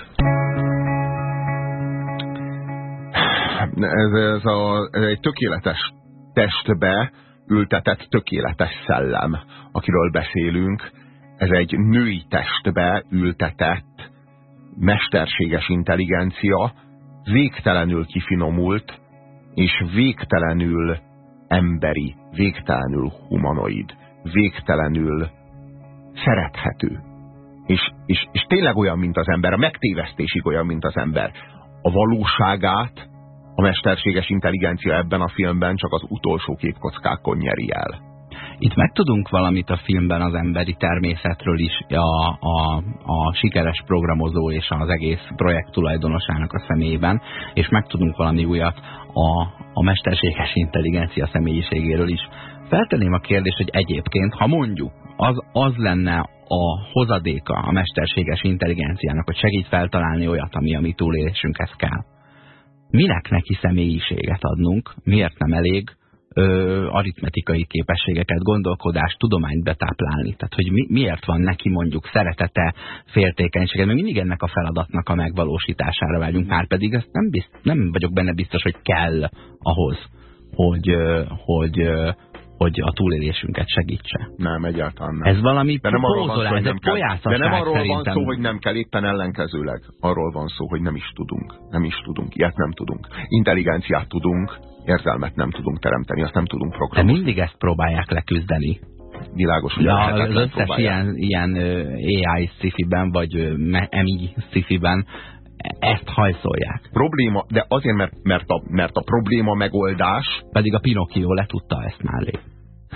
Speaker 2: Ez, ez, a, ez egy tökéletes testbe ültetett tökéletes szellem, akiről beszélünk. Ez egy női testbe ültetett mesterséges intelligencia, végtelenül kifinomult, és végtelenül emberi, végtelenül humanoid, végtelenül szerethető. És, és, és tényleg olyan, mint az ember, a megtévesztésig olyan, mint az ember. A valóságát a mesterséges intelligencia ebben a filmben csak az utolsó képkockákon nyeri el.
Speaker 1: Itt megtudunk valamit a filmben az emberi természetről is, a, a, a sikeres programozó és az egész projekt tulajdonosának a személyében, és megtudunk valami újat a, a mesterséges intelligencia személyiségéről is. Feltenném a kérdést, hogy egyébként, ha mondjuk, az, az lenne a hozadéka a mesterséges intelligenciának, hogy segít feltalálni olyat, ami a mi túlélésünkhez kell. Minek neki személyiséget adnunk? Miért nem elég ö, aritmetikai képességeket, gondolkodást, tudományt betáplálni. Tehát, hogy mi, miért van neki mondjuk szeretete, féltékenysége, mert mindig ennek a feladatnak a megvalósítására vágyunk, már pedig ezt nem, bizt, nem vagyok benne biztos, hogy kell ahhoz, hogy, hogy, hogy a túlélésünket segítse.
Speaker 2: Nem, egyáltalán nem.
Speaker 1: Ez valami de nem pózolás, ez egy
Speaker 2: De nem arról szerintem. van szó, hogy nem kell, éppen ellenkezőleg. Arról van szó, hogy nem is tudunk. Nem is tudunk. Ilyet nem tudunk. Intelligenciát tudunk, érzelmet nem tudunk teremteni, azt nem tudunk programozni.
Speaker 1: De mindig ezt próbálják leküzdeni.
Speaker 2: Világos, hogy
Speaker 1: ja, az összes ilyen, ilyen AI sci-fi-ben, vagy MI sci-fi-ben ezt hajszolják.
Speaker 2: Probléma, de azért, mert, mert, a, mert a probléma megoldás...
Speaker 1: Pedig a Pinocchio letudta ezt már lé.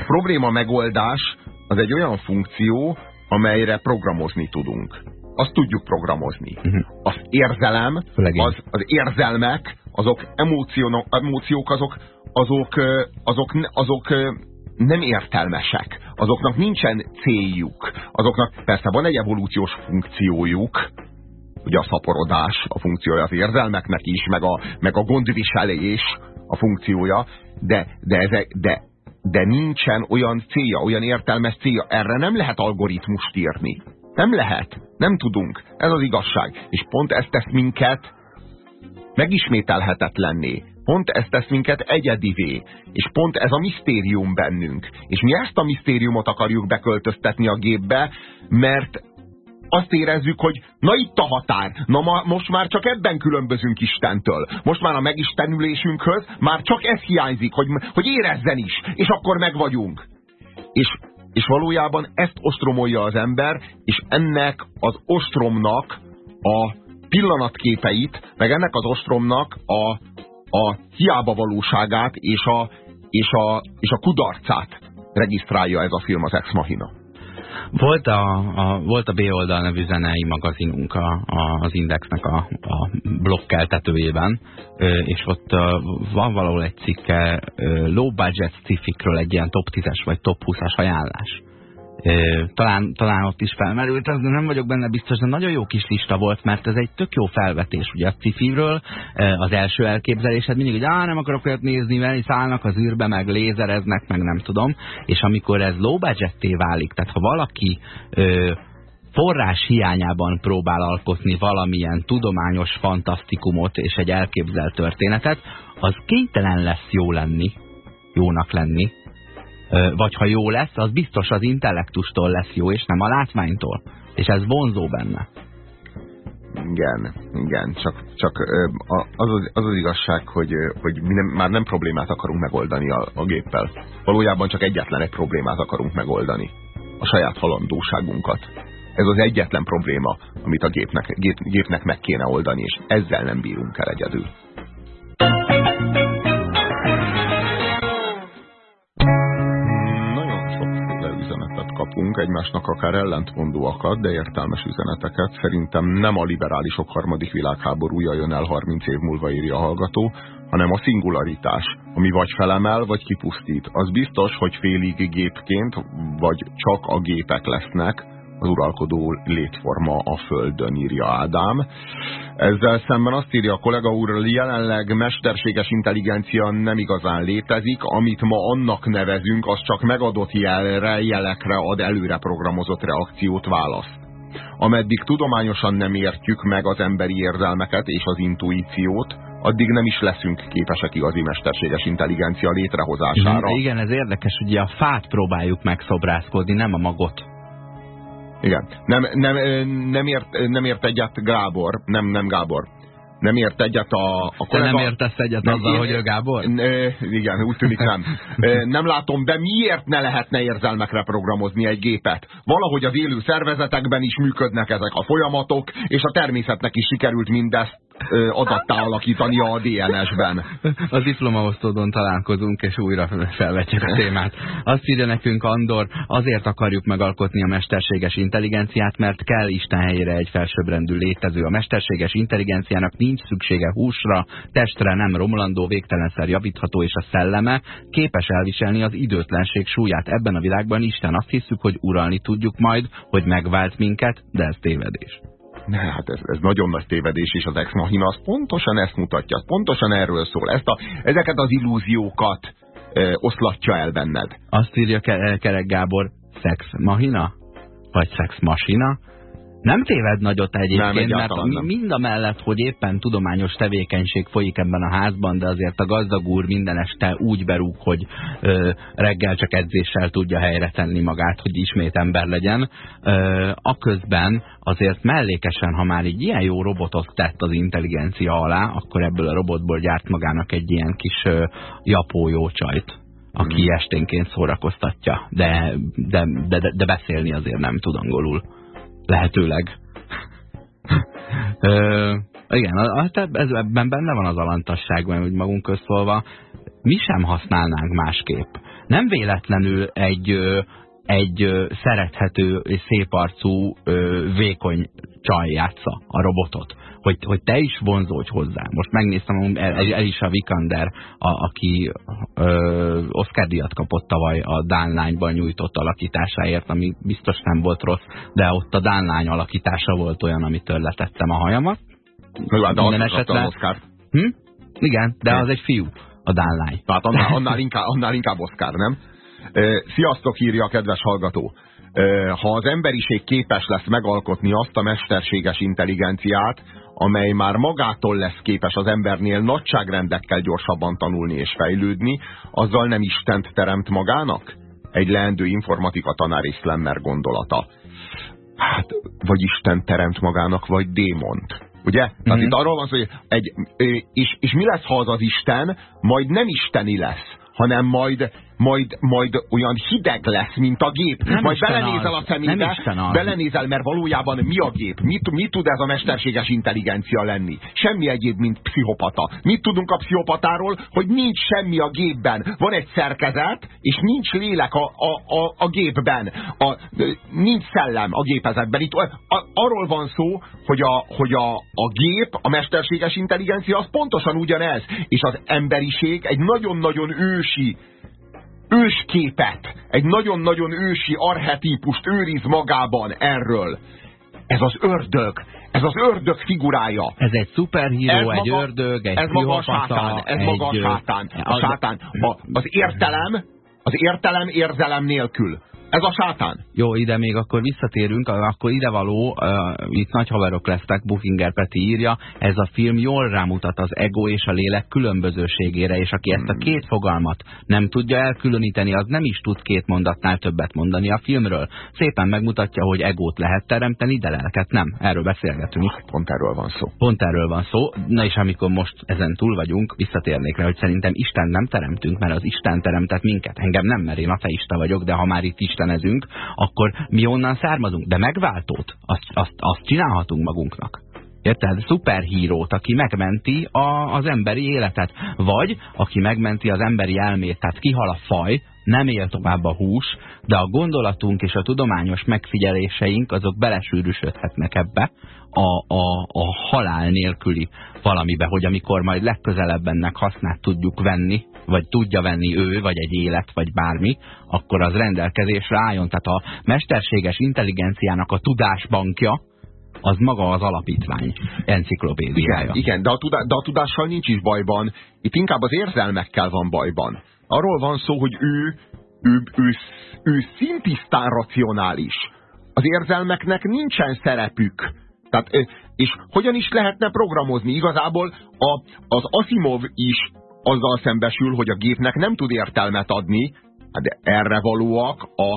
Speaker 2: Probléma megoldás az egy olyan funkció, amelyre programozni tudunk. Azt tudjuk programozni. Uh mhm. -huh. Az érzelem, az, az érzelmek, azok emóciók, azok, azok, azok, azok nem értelmesek. Azoknak nincsen céljuk. Azoknak persze van egy evolúciós funkciójuk, ugye a szaporodás a funkciója az érzelmeknek is, meg a, meg a gondviselés a funkciója, de, de, ezek, de, de nincsen olyan célja, olyan értelmes célja. Erre nem lehet algoritmust írni. Nem lehet. Nem tudunk. Ez az igazság. És pont ezt tesz minket megismételhetetlenné. Pont ezt tesz minket egyedivé. És pont ez a misztérium bennünk. És mi ezt a misztériumot akarjuk beköltöztetni a gépbe, mert azt érezzük, hogy na itt a határ, na ma, most már csak ebben különbözünk Istentől. Most már a megistenülésünkhöz már csak ez hiányzik, hogy, hogy érezzen is, és akkor meg vagyunk. És, és valójában ezt ostromolja az ember, és ennek az ostromnak a pillanatképeit, meg ennek az ostromnak a, a hiába valóságát és a, és, a, és a kudarcát regisztrálja ez a film, az Ex Machina.
Speaker 1: Volt a, a, volt a B oldal nevű zenei magazinunk a, a, az Indexnek a, a blokkeltetőjében, és ott van valahol egy cikke low budget cifikről egy ilyen top 10-es vagy top 20-as ajánlás talán, talán ott is felmerült, de nem vagyok benne biztos, de nagyon jó kis lista volt, mert ez egy tök jó felvetés, ugye a cifivről, az első elképzelésed mindig, hogy á, nem akarok olyat nézni, mert szállnak az űrbe, meg lézereznek, meg nem tudom, és amikor ez low budgetté válik, tehát ha valaki forrás hiányában próbál alkotni valamilyen tudományos fantasztikumot és egy elképzelt történetet, az kénytelen lesz jó lenni, jónak lenni, vagy ha jó lesz, az biztos az intellektustól lesz jó, és nem a látványtól. És ez vonzó benne.
Speaker 2: Igen, igen, csak, csak az, az, az az igazság, hogy, hogy mi nem, már nem problémát akarunk megoldani a, a géppel. Valójában csak egyetlen egy problémát akarunk megoldani. A saját halandóságunkat. Ez az egyetlen probléma, amit a gépnek, gép, gépnek meg kéne oldani, és ezzel nem bírunk el egyedül. Kapunk egymásnak akár ellentmondóakat, de értelmes üzeneteket. Szerintem nem a liberálisok harmadik világháborúja jön el 30 év múlva írja a hallgató, hanem a szingularitás, ami vagy felemel, vagy kipusztít. Az biztos, hogy félig gépként, vagy csak a gépek lesznek, az uralkodó létforma a Földön, írja Ádám. Ezzel szemben azt írja a kollega úr, jelenleg mesterséges intelligencia nem igazán létezik, amit ma annak nevezünk, az csak megadott jelre, jelekre ad előre programozott reakciót választ. Ameddig tudományosan nem értjük meg az emberi érzelmeket és az intuíciót, addig nem is leszünk képesek igazi mesterséges intelligencia létrehozására.
Speaker 1: Igen, ez érdekes, ugye a fát próbáljuk megszobrászkodni, nem a magot.
Speaker 2: Igen. Nem, nem, nem, ért, nem ért egyet Gábor, nem, nem Gábor. Nem ért egyet a, a
Speaker 1: kollega... nem értesz egyet nem, azzal, én, hogy ő Gábor?
Speaker 2: Igen, úgy tűnik nem. nem látom be, miért ne lehetne érzelmekre programozni egy gépet. Valahogy az élő szervezetekben is működnek ezek a folyamatok, és a természetnek is sikerült mindezt adattá alakítani a DNS-ben.
Speaker 1: A diplomaosztódon találkozunk, és újra felvetjük a témát. Azt írja nekünk Andor, azért akarjuk megalkotni a mesterséges intelligenciát, mert kell Isten helyére egy felsőbbrendű létező. A mesterséges intelligenciának nincs szüksége húsra, testre nem romlandó, végtelenszer javítható, és a szelleme képes elviselni az időtlenség súlyát. Ebben a világban Isten azt hiszük, hogy uralni tudjuk majd, hogy megvált minket, de ez tévedés.
Speaker 2: Ne, hát ez, ez nagyon nagy tévedés, és az Ex Machina az pontosan ezt mutatja, pontosan erről szól. Ezt a, ezeket az illúziókat e, oszlatja el benned.
Speaker 1: Azt írja Kerek Gábor, Sex Machina? Vagy Sex Machina? Nem téved nagyot egyébként, nem, mert nem. mind a mellett, hogy éppen tudományos tevékenység folyik ebben a házban, de azért a gazdag úr minden este úgy berúg, hogy ö, reggel csak edzéssel tudja helyre tenni magát, hogy ismét ember legyen. Ö, aközben azért mellékesen, ha már egy ilyen jó robotot tett az intelligencia alá, akkor ebből a robotból gyárt magának egy ilyen kis ö, japó jó csajt aki hmm. esténként szórakoztatja, de, de, de, de beszélni azért nem tud angolul lehetőleg. Ö, igen, hát ebben benne van az alantasság, mert úgy magunk közszólva mi sem használnánk másképp. Nem véletlenül egy, egy szerethető és széparcú vékony csaj játsza a robotot hogy, hogy te is vonzódj hozzá. Most megnéztem, Elisa Vikander, a, aki ö, Oscar díjat kapott tavaly a Dán lányban nyújtott alakításáért, ami biztos nem volt rossz, de ott a Dán lány alakítása volt olyan, amitől letettem a hajamat.
Speaker 2: Hát Minden esetre...
Speaker 1: Hm? Igen, de az egy fiú, a Dán lány.
Speaker 2: Tehát annál, annál, inkább, annál inkább Oscar, nem? Sziasztok, írja a kedves hallgató ha az emberiség képes lesz megalkotni azt a mesterséges intelligenciát, amely már magától lesz képes az embernél nagyságrendekkel gyorsabban tanulni és fejlődni, azzal nem Istent teremt magának? Egy leendő informatika tanár és Slemmer gondolata. Hát, vagy Isten teremt magának, vagy démont. Ugye? Mm -hmm. Tehát mhm. itt arról van szó, hogy egy, és, és mi lesz, ha az az Isten majd nem isteni lesz, hanem majd majd, majd olyan hideg lesz, mint a gép.
Speaker 1: Nem
Speaker 2: majd
Speaker 1: Isten
Speaker 2: belenézel
Speaker 1: az.
Speaker 2: a szemébe, belenézel, mert valójában mi a gép? Mit, mit tud ez a mesterséges intelligencia lenni? Semmi egyéb, mint pszichopata. Mit tudunk a pszichopatáról? Hogy nincs semmi a gépben. Van egy szerkezet, és nincs lélek a, a, a, a gépben. A, nincs szellem a gépezetben. Itt a, a, arról van szó, hogy, a, hogy a, a gép, a mesterséges intelligencia az pontosan ugyanez. És az emberiség egy nagyon-nagyon ősi ősképet, egy nagyon-nagyon ősi archetípust őriz magában erről. Ez az ördög, ez az ördög figurája.
Speaker 1: Ez egy szuperhíró,
Speaker 2: Ez
Speaker 1: egy
Speaker 2: maga-
Speaker 1: ördög, egy
Speaker 2: ez maga a sátán, ez
Speaker 1: egy,
Speaker 2: maga a sátán. A sátán. A, az értelem, az értelem érzelem nélkül. Ez a sátán.
Speaker 1: Jó, ide még akkor visszatérünk, akkor ide való, uh, itt nagy haverok lesznek, Buchinger Peti írja, ez a film jól rámutat az ego és a lélek különbözőségére, és aki ezt a két fogalmat nem tudja elkülöníteni, az nem is tud két mondatnál többet mondani a filmről. Szépen megmutatja, hogy egót lehet teremteni, de lelket nem. Erről beszélgetünk.
Speaker 2: Pont erről van szó.
Speaker 1: Pont erről van szó. Na és amikor most ezen túl vagyunk, visszatérnék rá, hogy szerintem Isten nem teremtünk, mert az Isten teremtett minket. Engem nem, mert én ateista vagyok, de ha már itt istenezünk, akkor mi onnan származunk. De megváltót, azt, azt, azt csinálhatunk magunknak. Érted? Szuperhírót, aki megmenti a, az emberi életet. Vagy, aki megmenti az emberi elmét, tehát kihal a faj, nem él tovább a hús, de a gondolatunk és a tudományos megfigyeléseink azok belesűrűsödhetnek ebbe a, a, a halál nélküli valamibe, hogy amikor majd legközelebb ennek hasznát tudjuk venni, vagy tudja venni ő, vagy egy élet, vagy bármi, akkor az rendelkezésre álljon. Tehát a mesterséges intelligenciának a tudásbankja, az maga az alapítvány enciklopédiája.
Speaker 2: Igen, igen de, a tudá, de a tudással nincs is bajban. Itt inkább az érzelmekkel van bajban. Arról van szó, hogy ő, ő, ő, ő szintisztán racionális. Az érzelmeknek nincsen szerepük. Tehát, és hogyan is lehetne programozni? Igazából a, az Asimov is azzal szembesül, hogy a gépnek nem tud értelmet adni, hát de erre valóak a,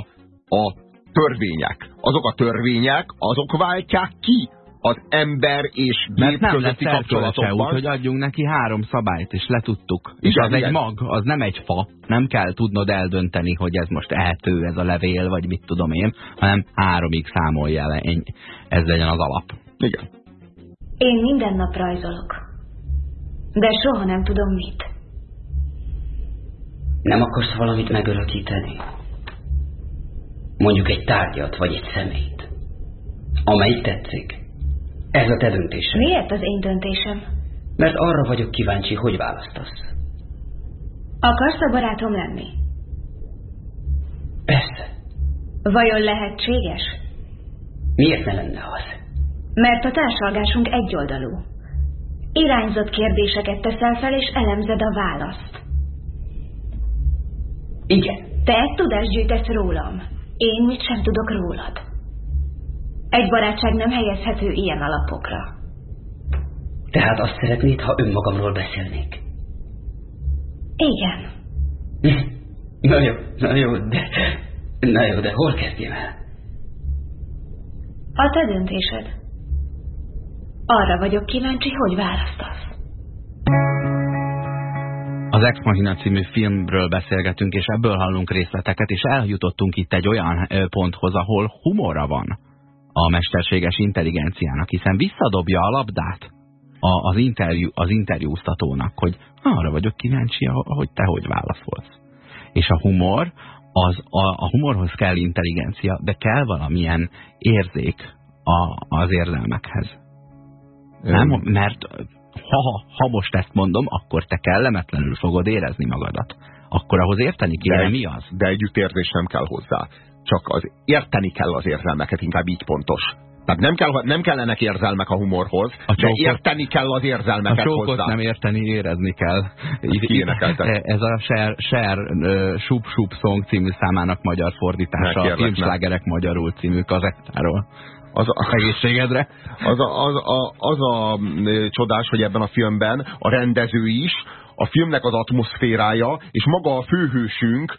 Speaker 2: a törvények. Azok a törvények, azok váltják ki az ember és
Speaker 1: Mert
Speaker 2: gép
Speaker 1: nem
Speaker 2: közötti
Speaker 1: erkölcse úgy,
Speaker 2: kapcsolatokban.
Speaker 1: hogy adjunk neki három szabályt, és letudtuk. És
Speaker 2: Igen,
Speaker 1: az egy
Speaker 2: igen.
Speaker 1: mag, az nem egy fa. Nem kell tudnod eldönteni, hogy ez most ehető, ez a levél, vagy mit tudom én, hanem háromig számolja le. Ennyi. Ez legyen az alap.
Speaker 2: Igen.
Speaker 5: Én minden nap rajzolok. De soha nem tudom mit.
Speaker 4: Nem akarsz valamit megörökíteni? Mondjuk egy tárgyat, vagy egy szemét. Amelyik tetszik. Ez a te döntésed.
Speaker 5: Miért az én döntésem?
Speaker 4: Mert arra vagyok kíváncsi, hogy választasz.
Speaker 5: Akarsz a barátom lenni?
Speaker 4: Persze.
Speaker 5: Vajon lehetséges?
Speaker 4: Miért ne lenne az?
Speaker 5: Mert a társalgásunk egyoldalú. Irányzott kérdéseket teszel fel, és elemzed a választ.
Speaker 4: Igen.
Speaker 5: Te tudást gyűjtesz rólam. Én mit sem tudok rólad. Egy barátság nem helyezhető ilyen alapokra.
Speaker 4: Tehát azt szeretnéd, ha önmagamról beszélnék.
Speaker 5: Igen.
Speaker 4: Na jó, na jó, de... Na jó, de hol kezdjem el?
Speaker 5: A te döntésed. Arra vagyok kíváncsi, hogy választasz.
Speaker 1: Az Ex Machina című filmről beszélgetünk, és ebből hallunk részleteket, és eljutottunk itt egy olyan ponthoz, ahol humora van a mesterséges intelligenciának, hiszen visszadobja a labdát a, az, interjú, az interjúztatónak, hogy arra vagyok kíváncsi, hogy te hogy válaszolsz. És a humor, az, a, a humorhoz kell intelligencia, de kell valamilyen érzék a, az érzelmekhez. Nem, mert ha, ha most ezt mondom, akkor te kellemetlenül fogod érezni magadat. Akkor ahhoz érteni kéne,
Speaker 2: De-
Speaker 1: mi az.
Speaker 2: De együttérzés nem kell hozzá. Csak az érteni kell az érzelmeket, inkább így pontos. Tehát nem, kell, nem kellenek érzelmek a humorhoz,
Speaker 1: A
Speaker 2: de
Speaker 1: csókot-
Speaker 2: érteni kell az
Speaker 1: A
Speaker 2: érzelmeket
Speaker 1: csókot
Speaker 2: hozzá.
Speaker 1: nem érteni, érezni kell.
Speaker 2: Kiénekelted.
Speaker 1: Ez a Cher uh, Sup Sup Song című számának magyar fordítása, a filmslágerek magyarul című kazettáról.
Speaker 2: Az a,
Speaker 1: Egészségedre.
Speaker 2: az, a, az, a, az a csodás, hogy ebben a filmben a rendező is, a filmnek az atmoszférája, és maga a főhősünk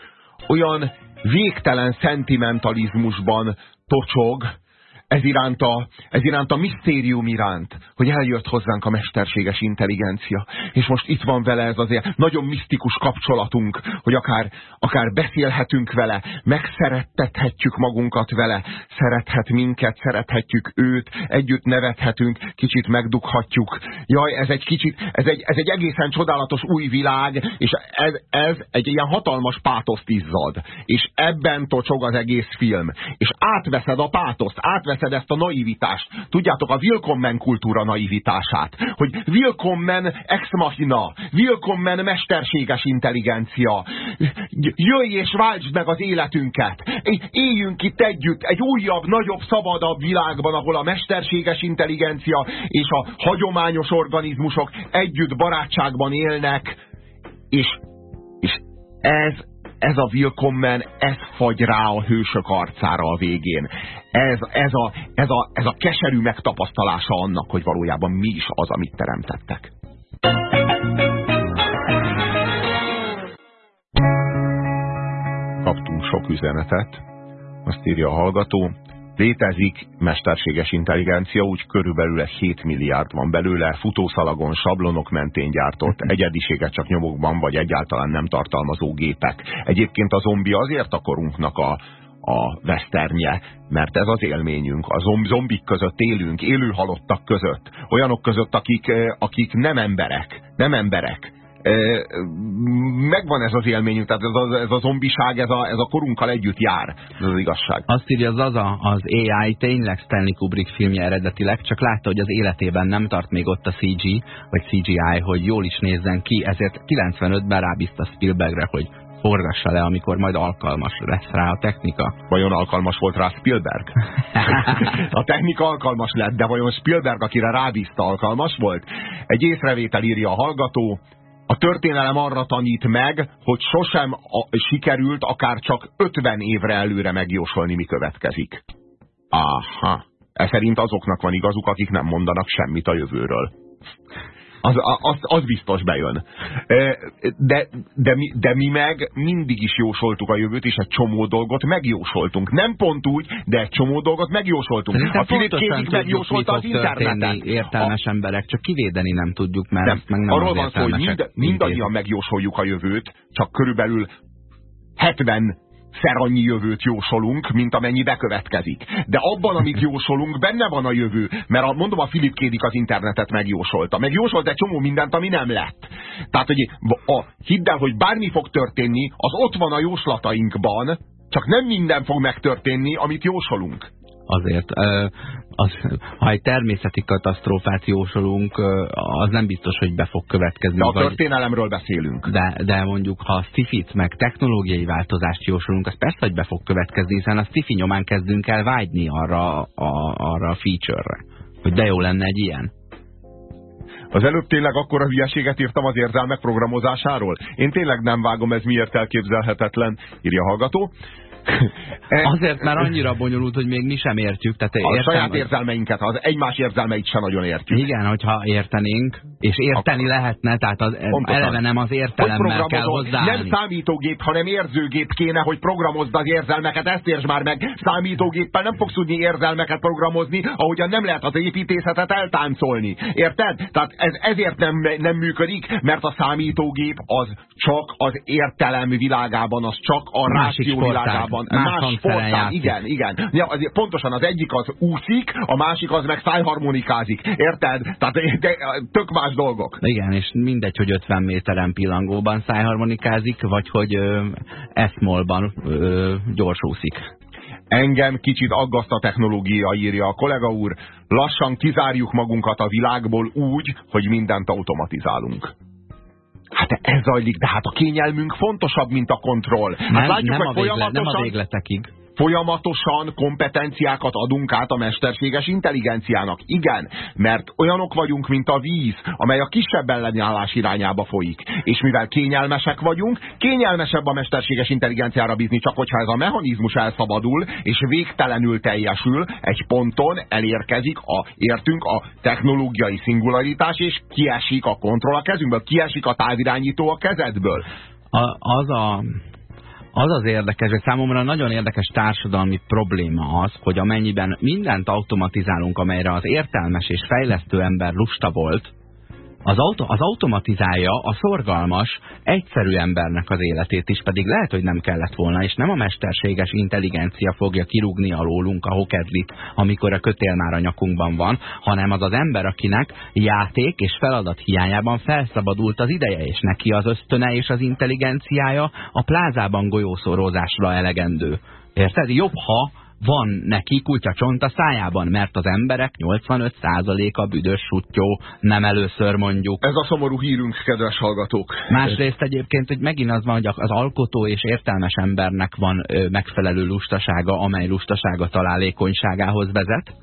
Speaker 2: olyan végtelen szentimentalizmusban tocsog, ez iránt, a, ez iránt a misztérium iránt, hogy eljött hozzánk a mesterséges intelligencia, és most itt van vele ez azért nagyon misztikus kapcsolatunk, hogy akár, akár beszélhetünk vele, megszerettethetjük magunkat vele, szerethet minket, szerethetjük őt, együtt nevethetünk, kicsit megdughatjuk. Jaj, ez egy kicsit, ez egy, ez egy egészen csodálatos új világ, és ez, ez egy ilyen hatalmas pátoszt izzad, és ebben tocsog az egész film. És átveszed a pátoszt, átveszed érzed ezt a naivitást. Tudjátok, a Willkommen kultúra naivitását. Hogy Willkommen ex machina, Willkommen mesterséges intelligencia. Jöjj és váltsd meg az életünket. Éljünk itt együtt egy újabb, nagyobb, szabadabb világban, ahol a mesterséges intelligencia és a hagyományos organizmusok együtt barátságban élnek. És, és ez ez a Willkommen, ez fagy rá a hősök arcára a végén. Ez, ez, a, ez, a, ez a keserű megtapasztalása annak, hogy valójában mi is az, amit teremtettek. Kaptunk sok üzenetet, azt írja a hallgató, Létezik mesterséges intelligencia, úgy körülbelül 7 milliárd van belőle, futószalagon, sablonok mentén gyártott, egyediséget csak nyomokban vagy egyáltalán nem tartalmazó gépek. Egyébként a zombi azért a korunknak a, a veszternye, mert ez az élményünk. A zomb zombik között élünk, élő halottak között. Olyanok között, akik, eh, akik nem emberek. Nem emberek megvan ez az élményünk, tehát ez a, ez a zombiság, ez a, ez a korunkkal együtt jár, ez az igazság.
Speaker 1: Azt írja az az, az AI tényleg Stanley Kubrick filmje eredetileg, csak látta, hogy az életében nem tart még ott a CG, vagy CGI, hogy jól is nézzen ki, ezért 95-ben rábízta Spielbergre, hogy forgassa le, amikor majd alkalmas lesz rá a technika.
Speaker 2: Vajon alkalmas volt rá Spielberg? a technika alkalmas lett, de vajon Spielberg, akire rábízta, alkalmas volt? Egy észrevétel írja a hallgató, a történelem arra tanít meg, hogy sosem a, sikerült akár csak 50 évre előre megjósolni, mi következik. Aha. Ez szerint azoknak van igazuk, akik nem mondanak semmit a jövőről az, az, az biztos bejön. De, de, mi, de mi meg mindig is jósoltuk a jövőt, és egy csomó dolgot megjósoltunk. Nem pont úgy, de egy csomó dolgot megjósoltunk.
Speaker 1: Szerintem
Speaker 2: a Philip Kézik megjósolta az internetet.
Speaker 1: Értelmes a... emberek, csak kivédeni nem tudjuk, mert nem, meg nem
Speaker 2: Arról van szó, hogy mind, mindannyian megjósoljuk a jövőt, csak körülbelül 70 szer annyi jövőt jósolunk, mint amennyi bekövetkezik. De abban, amit jósolunk, benne van a jövő. Mert a, mondom, a Philip Kédik az internetet megjósolta. Megjósolt egy csomó mindent, ami nem lett. Tehát, hogy a, hidd el, hogy bármi fog történni, az ott van a jóslatainkban, csak nem minden fog megtörténni, amit jósolunk
Speaker 1: azért. Az, ha egy természeti katasztrófát jósolunk, az nem biztos, hogy be fog következni. De
Speaker 2: a történelemről beszélünk.
Speaker 1: De, de mondjuk, ha szifit meg technológiai változást jósolunk, az persze, hogy be fog következni, hiszen a szifi nyomán kezdünk el vágyni arra a, arra a feature-re. Hogy de jó lenne egy ilyen.
Speaker 2: Az előbb tényleg akkor a hülyeséget írtam az érzelmek programozásáról? Én tényleg nem vágom, ez miért elképzelhetetlen, írja a hallgató.
Speaker 1: Azért, mert annyira bonyolult, hogy még mi sem értjük. Tehát
Speaker 2: a értem, saját érzelmeinket, az egymás érzelmeit sem nagyon értjük.
Speaker 1: Igen, hogyha értenénk, és érteni Akkor, lehetne, tehát az, eleve nem az értelemmel kell hozzáállni.
Speaker 2: Nem számítógép, hanem érzőgép kéne, hogy programozd az érzelmeket, ezt értsd már meg. Számítógéppel nem fogsz tudni érzelmeket programozni, ahogyan nem lehet az építészetet eltáncolni. Érted? Tehát ez ezért nem, nem működik, mert a számítógép az csak az értelem világában, az csak a ráció világában van. Más, más sportán, igen, igen. Ja, azért pontosan az egyik az úszik, a másik az meg szájharmonikázik. Érted? Tehát de, tök más dolgok.
Speaker 1: Igen, és mindegy, hogy 50 méteren pillangóban szájharmonikázik, vagy hogy eszmolban gyorsúszik.
Speaker 2: Engem kicsit aggaszt a technológia, írja a kollega úr. Lassan kizárjuk magunkat a világból úgy, hogy mindent automatizálunk. Hát ez zajlik, de hát a kényelmünk fontosabb, mint a kontroll. Hát
Speaker 1: nem, látjuk, nem, a véglet, nem a végletekig
Speaker 2: folyamatosan kompetenciákat adunk át a mesterséges intelligenciának. Igen, mert olyanok vagyunk, mint a víz, amely a kisebb ellenállás irányába folyik. És mivel kényelmesek vagyunk, kényelmesebb a mesterséges intelligenciára bízni, csak hogyha ez a mechanizmus elszabadul, és végtelenül teljesül, egy ponton elérkezik a, értünk a technológiai szingularitás, és kiesik a kontroll a kezünkből, kiesik a távirányító a kezedből.
Speaker 1: A, az a az az érdekes, hogy számomra nagyon érdekes társadalmi probléma az, hogy amennyiben mindent automatizálunk, amelyre az értelmes és fejlesztő ember lusta volt, az, auto, az automatizálja a szorgalmas, egyszerű embernek az életét is, pedig lehet, hogy nem kellett volna, és nem a mesterséges intelligencia fogja kirúgni alólunk a hokedlit, amikor a kötél már a nyakunkban van, hanem az az ember, akinek játék és feladat hiányában felszabadult az ideje, és neki az ösztöne és az intelligenciája a plázában golyószorozásra elegendő. Érted? Jobb, ha van neki kutyacsont a szájában, mert az emberek 85%-a büdös sutyó, nem először mondjuk.
Speaker 2: Ez a szomorú hírünk, kedves hallgatók.
Speaker 1: Másrészt egyébként, hogy megint az van, hogy az alkotó és értelmes embernek van megfelelő lustasága, amely lustasága találékonyságához vezet,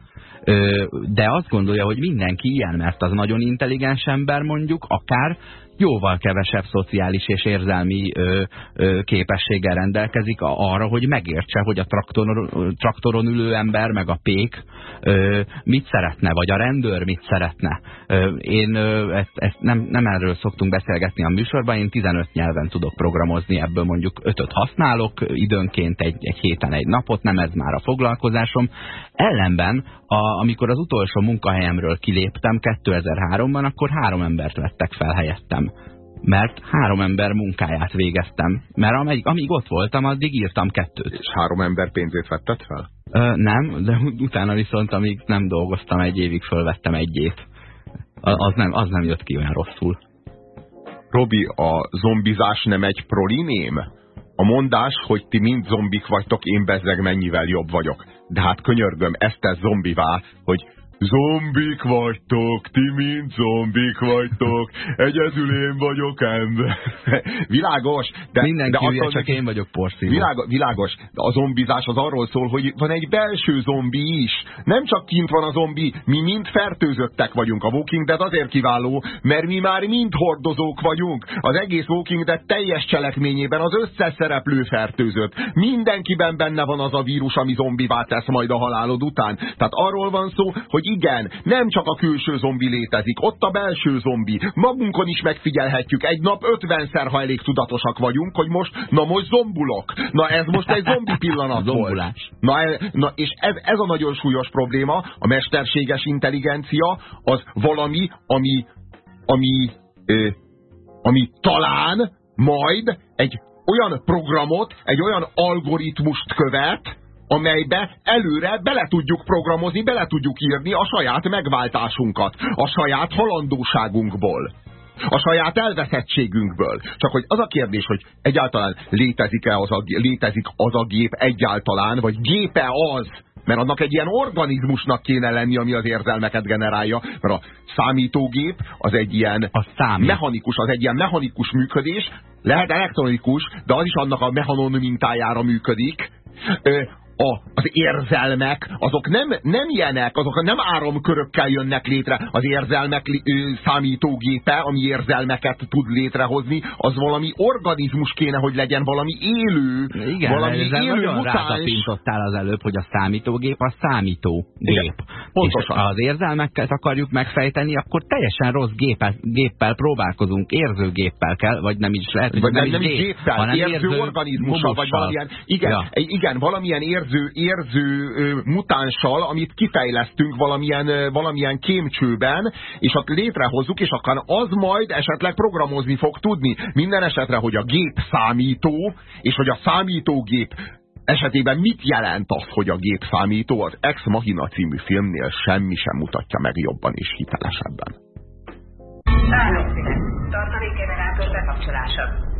Speaker 1: de azt gondolja, hogy mindenki ilyen, mert az nagyon intelligens ember mondjuk, akár jóval kevesebb szociális és érzelmi ö, ö, képességgel rendelkezik arra, hogy megértse, hogy a traktoron, traktoron ülő ember, meg a pék ö, mit szeretne, vagy a rendőr mit szeretne. Ö, én ö, ezt, ezt nem, nem erről szoktunk beszélgetni a műsorban, én 15 nyelven tudok programozni, ebből mondjuk 5 használok, időnként egy, egy héten egy napot, nem ez már a foglalkozásom. Ellenben, a, amikor az utolsó munkahelyemről kiléptem 2003-ban, akkor három embert vettek fel helyettem mert három ember munkáját végeztem. Mert amíg, amíg ott voltam, addig írtam kettőt.
Speaker 2: És három ember pénzét vetted fel?
Speaker 1: Ö, nem, de utána viszont, amíg nem dolgoztam egy évig, fölvettem egyét. Az nem, az nem jött ki olyan rosszul.
Speaker 2: Robi, a zombizás nem egy proliném? A mondás, hogy ti mind zombik vagytok, én bezzeg mennyivel jobb vagyok. De hát könyörgöm, ezt tesz zombivá, hogy Zombik vagytok, ti mind zombik vagytok, egyedül én vagyok ember. világos,
Speaker 1: de, Mindenki de hülye, csak én vagyok porszívó.
Speaker 2: Világos, világos, de a zombizás az arról szól, hogy van egy belső zombi is. Nem csak kint van a zombi, mi mind fertőzöttek vagyunk. A Walking Dead azért kiváló, mert mi már mind hordozók vagyunk. Az egész Walking Dead teljes cselekményében az összes szereplő fertőzött. Mindenkiben benne van az a vírus, ami zombivá tesz majd a halálod után. Tehát arról van szó, hogy igen, nem csak a külső zombi létezik, ott a belső zombi. Magunkon is megfigyelhetjük, egy nap ötvenszer, ha elég tudatosak vagyunk, hogy most, na most zombulok. Na ez most egy zombi pillanat volt. Na, e, na és ez, ez a nagyon súlyos probléma, a mesterséges intelligencia az valami, ami, ami, ö, ami talán majd egy olyan programot, egy olyan algoritmust követ, amelybe előre bele tudjuk programozni, bele tudjuk írni a saját megváltásunkat, a saját halandóságunkból, a saját elveszettségünkből. Csak hogy az a kérdés, hogy egyáltalán létezik-e az a, létezik az a gép egyáltalán, vagy gépe az, mert annak egy ilyen organizmusnak kéne lenni, ami az érzelmeket generálja, mert a számítógép az egy ilyen
Speaker 1: a
Speaker 2: mechanikus, az egy ilyen mechanikus működés, lehet elektronikus, de az is annak a mechanon mintájára működik, a, az érzelmek, azok nem, nem ilyenek, azok nem áramkörökkel jönnek létre. Az érzelmek számítógépe, ami érzelmeket tud létrehozni, az valami organizmus kéne, hogy legyen, valami élő,
Speaker 1: Igen,
Speaker 2: valami élő
Speaker 1: mutáns. az előbb, hogy a számítógép a számítógép.
Speaker 2: Pontosan.
Speaker 1: És ha az érzelmekkel akarjuk megfejteni, akkor teljesen rossz géppel, géppel próbálkozunk, érzőgéppel kell, vagy nem is lehet,
Speaker 2: vagy nem, nem, nem is géppel, hanem érző, érző organizmussal, vagy valamilyen, igen, ja. igen, valamilyen érző érző, érző mutánssal, amit kifejlesztünk valamilyen, valamilyen kémcsőben, és azt létrehozzuk, és akkor az majd esetleg programozni fog tudni. Minden esetre, hogy a gép számító, és hogy a számítógép esetében mit jelent az, hogy a gép számító? Az Ex Machina című filmnél semmi sem mutatja meg jobban és hitelesebben. Tartalékgenerátor bekapcsolása.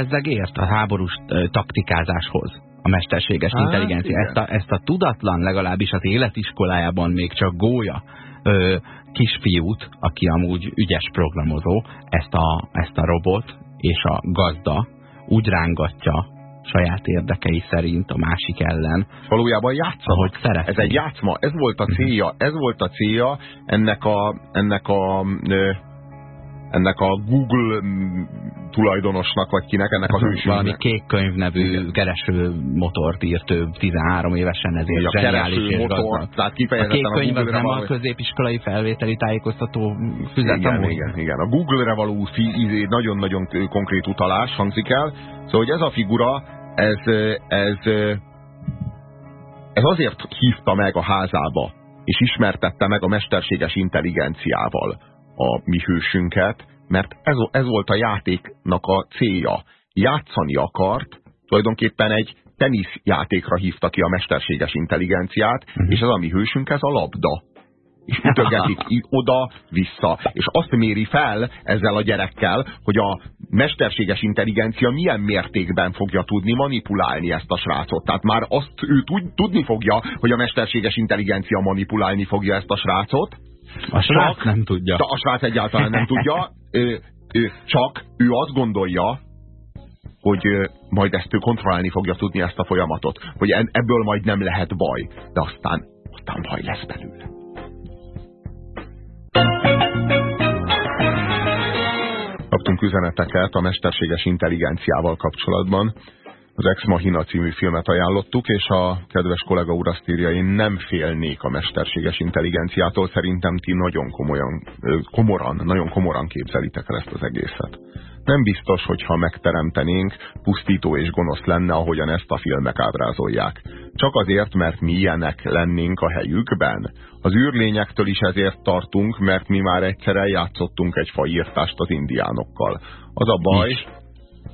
Speaker 1: Ehhez, ehhez bezzeg ért a háborús taktikázáshoz a mesterséges
Speaker 2: Hát,
Speaker 1: intelligencia.
Speaker 2: igen.
Speaker 1: Ezt a, ezt a tudatlan, legalábbis az életiskolájában még csak gólya ö, kisfiút, aki amúgy ügyes programozó, ezt a, ezt a robot és a gazda úgy rángatja saját érdekei szerint a másik ellen,
Speaker 2: Valójában játszanak.
Speaker 1: ahogy szeretné.
Speaker 2: Ez egy játszma, ez volt a célja, ez volt a célja ennek a, ennek a, ö, ennek a Google mm, tulajdonosnak, vagy kinek, ennek az
Speaker 1: valami
Speaker 2: ősünknek.
Speaker 1: kék könyv nevű kereső motort írt ő 13 évesen, ezért
Speaker 2: a
Speaker 1: zseniális és
Speaker 2: motor, tehát
Speaker 1: A kék könyv az nem a középiskolai felvételi tájékoztató füzet
Speaker 2: igen, igen, igen. A Google-re való izé, nagyon-nagyon konkrét utalás hangzik el. Szóval, hogy ez a figura, ez, ez, ez azért hívta meg a házába, és ismertette meg a mesterséges intelligenciával a mi hősünket, mert ez, ez volt a játéknak a célja. Játszani akart, tulajdonképpen egy teniszjátékra hívta ki a mesterséges intelligenciát,
Speaker 1: Mhm.
Speaker 2: és ez a mi hősünk, ez a labda és ütögetik oda-vissza. És azt méri fel ezzel a gyerekkel, hogy a mesterséges intelligencia milyen mértékben fogja tudni manipulálni ezt a srácot. Tehát már azt ő tud, tudni fogja, hogy a mesterséges intelligencia manipulálni fogja ezt a srácot.
Speaker 1: A srác
Speaker 2: Csak-
Speaker 1: nem tudja.
Speaker 2: A srác egyáltalán nem tudja. Ö, ö, csak ő azt gondolja, hogy ö, majd ezt ő kontrollálni fogja tudni ezt a folyamatot. Hogy ebből majd nem lehet baj. De aztán, aztán baj lesz belőle. Kaptunk üzeneteket a mesterséges intelligenciával kapcsolatban. Az Ex Machina című filmet ajánlottuk, és a kedves kollega úr azt írja, én nem félnék a mesterséges intelligenciától, szerintem ti nagyon komolyan, komoran, nagyon komoran képzelitek el ezt az egészet. Nem biztos, hogyha megteremtenénk, pusztító és gonosz lenne, ahogyan ezt a filmek ábrázolják. Csak azért, mert mi ilyenek lennénk a helyükben. Az űrlényektől is ezért tartunk, mert mi már egyszer eljátszottunk egy faírtást az indiánokkal. Az a baj,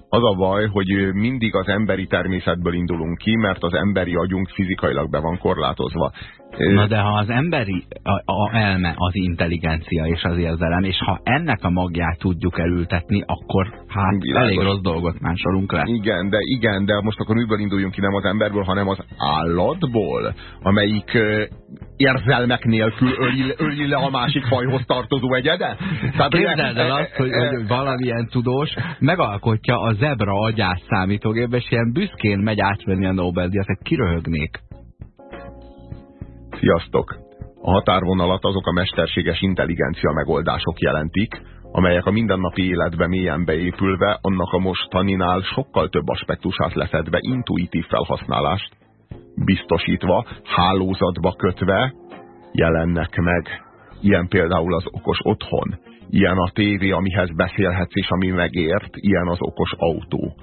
Speaker 2: az a baj, hogy mindig az emberi természetből indulunk ki, mert az emberi agyunk fizikailag be van korlátozva.
Speaker 1: Na de ha az emberi a, a elme az intelligencia és az érzelem, és ha ennek a magját tudjuk elültetni, akkor hát
Speaker 2: Világos.
Speaker 1: elég rossz dolgot másolunk le.
Speaker 2: Igen, de igen, de most akkor miből induljunk ki, nem az emberből, hanem az állatból, amelyik ö, érzelmek nélkül öli, öli le a másik fajhoz tartozó egyedet? Tehát,
Speaker 1: Képzeld el azt, hogy, hogy valamilyen tudós megalkotja a zebra agyás számítógépbe, és ilyen büszkén megy átvenni a Nobel-díjat, hogy kiröhögnék.
Speaker 2: Sziasztok! A határvonalat azok a mesterséges intelligencia megoldások jelentik, amelyek a mindennapi életbe mélyen beépülve annak a mostaninál sokkal több aspektusát leszedve intuitív felhasználást, biztosítva, hálózatba kötve jelennek meg. Ilyen például az okos otthon, ilyen a tévé, amihez beszélhetsz és ami megért, ilyen az okos autó.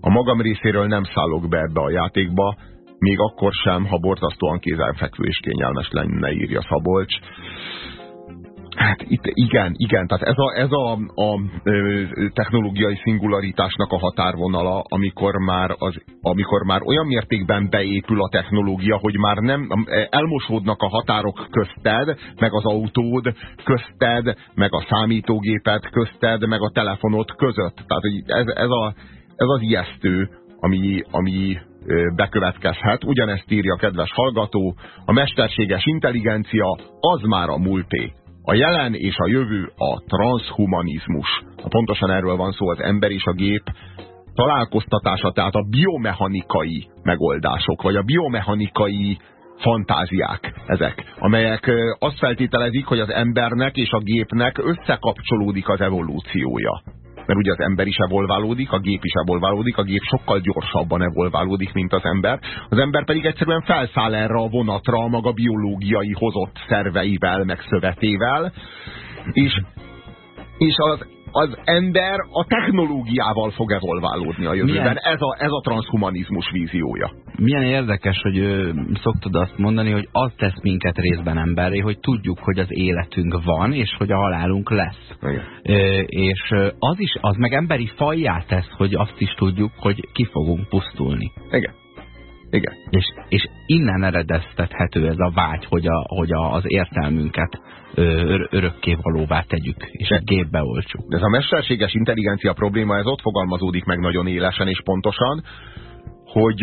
Speaker 2: A magam részéről nem szállok be ebbe a játékba, még akkor sem, ha borzasztóan kézenfekvő és kényelmes lenne, írja Szabolcs. Hát itt igen, igen, tehát ez a, ez a, a technológiai szingularitásnak a határvonala, amikor már, az, amikor már olyan mértékben beépül a technológia, hogy már nem elmosódnak a határok közted, meg az autód közted, meg a számítógéped közted, meg a telefonod között. Tehát ez, ez, a, ez az ijesztő, ami, ami bekövetkezhet. Ugyanezt írja a kedves hallgató, a mesterséges intelligencia az már a múlté. A jelen és a jövő a transhumanizmus. Ha pontosan erről van szó, az ember és a gép találkoztatása, tehát a biomechanikai megoldások, vagy a biomechanikai fantáziák ezek, amelyek azt feltételezik, hogy az embernek és a gépnek összekapcsolódik az evolúciója. Mert ugye az ember is evolválódik, a gép is evolválódik, a gép sokkal gyorsabban evolválódik, mint az ember. Az ember pedig egyszerűen felszáll erre a vonatra a maga biológiai hozott szerveivel, meg szövetével, és, és az az ember a technológiával fog evolválódni a jövőben. Ez a, ez a transhumanizmus víziója.
Speaker 1: Milyen érdekes, hogy ő, szoktad azt mondani, hogy az tesz minket részben emberré, hogy tudjuk, hogy az életünk van, és hogy a halálunk lesz. Ö, és az is, az meg emberi fajjá tesz, hogy azt is tudjuk, hogy ki fogunk pusztulni.
Speaker 2: Igen. Igen.
Speaker 1: És, és innen eredeztethető ez a vágy, hogy, a, hogy a, az értelmünket örökké valóvá tegyük, és egy gépbe olcsuk.
Speaker 2: De ez a mesterséges intelligencia probléma, ez ott fogalmazódik meg nagyon élesen és pontosan, hogy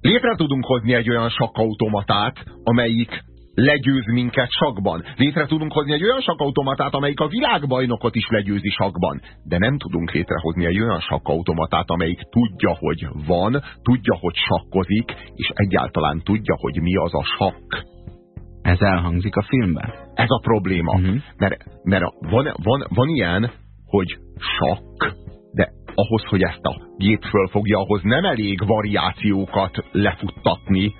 Speaker 2: létre tudunk hozni egy olyan sakkautomatát, amelyik legyőz minket sakban. Létre tudunk hozni egy olyan sakkautomatát, amelyik a világbajnokot is legyőzi sakban. De nem tudunk létrehozni egy olyan sakkautomatát, amelyik tudja, hogy van, tudja, hogy sakkozik, és egyáltalán tudja, hogy mi az a sakk.
Speaker 1: Ez elhangzik a filmben?
Speaker 2: Ez a probléma. Uh -huh. Mert, mert van, van, van ilyen, hogy sakk, de ahhoz, hogy ezt a gép fölfogja, ahhoz nem elég variációkat lefuttatni,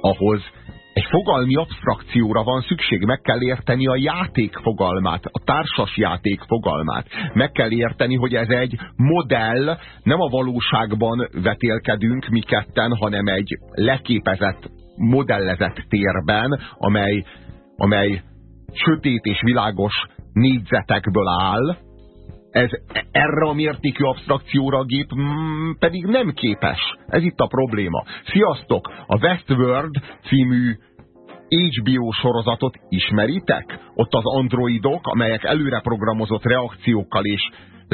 Speaker 2: ahhoz egy fogalmi abstrakcióra van szükség, meg kell érteni a játék fogalmát, a társas játék fogalmát. Meg kell érteni, hogy ez egy modell, nem a valóságban vetélkedünk mi ketten, hanem egy leképezett, modellezett térben, amely, amely sötét és világos négyzetekből áll, ez, erre a mértékű abstrakcióra a gép mm, pedig nem képes. Ez itt a probléma. Sziasztok! A Westworld című HBO sorozatot ismeritek? Ott az androidok, amelyek előre programozott reakciókkal és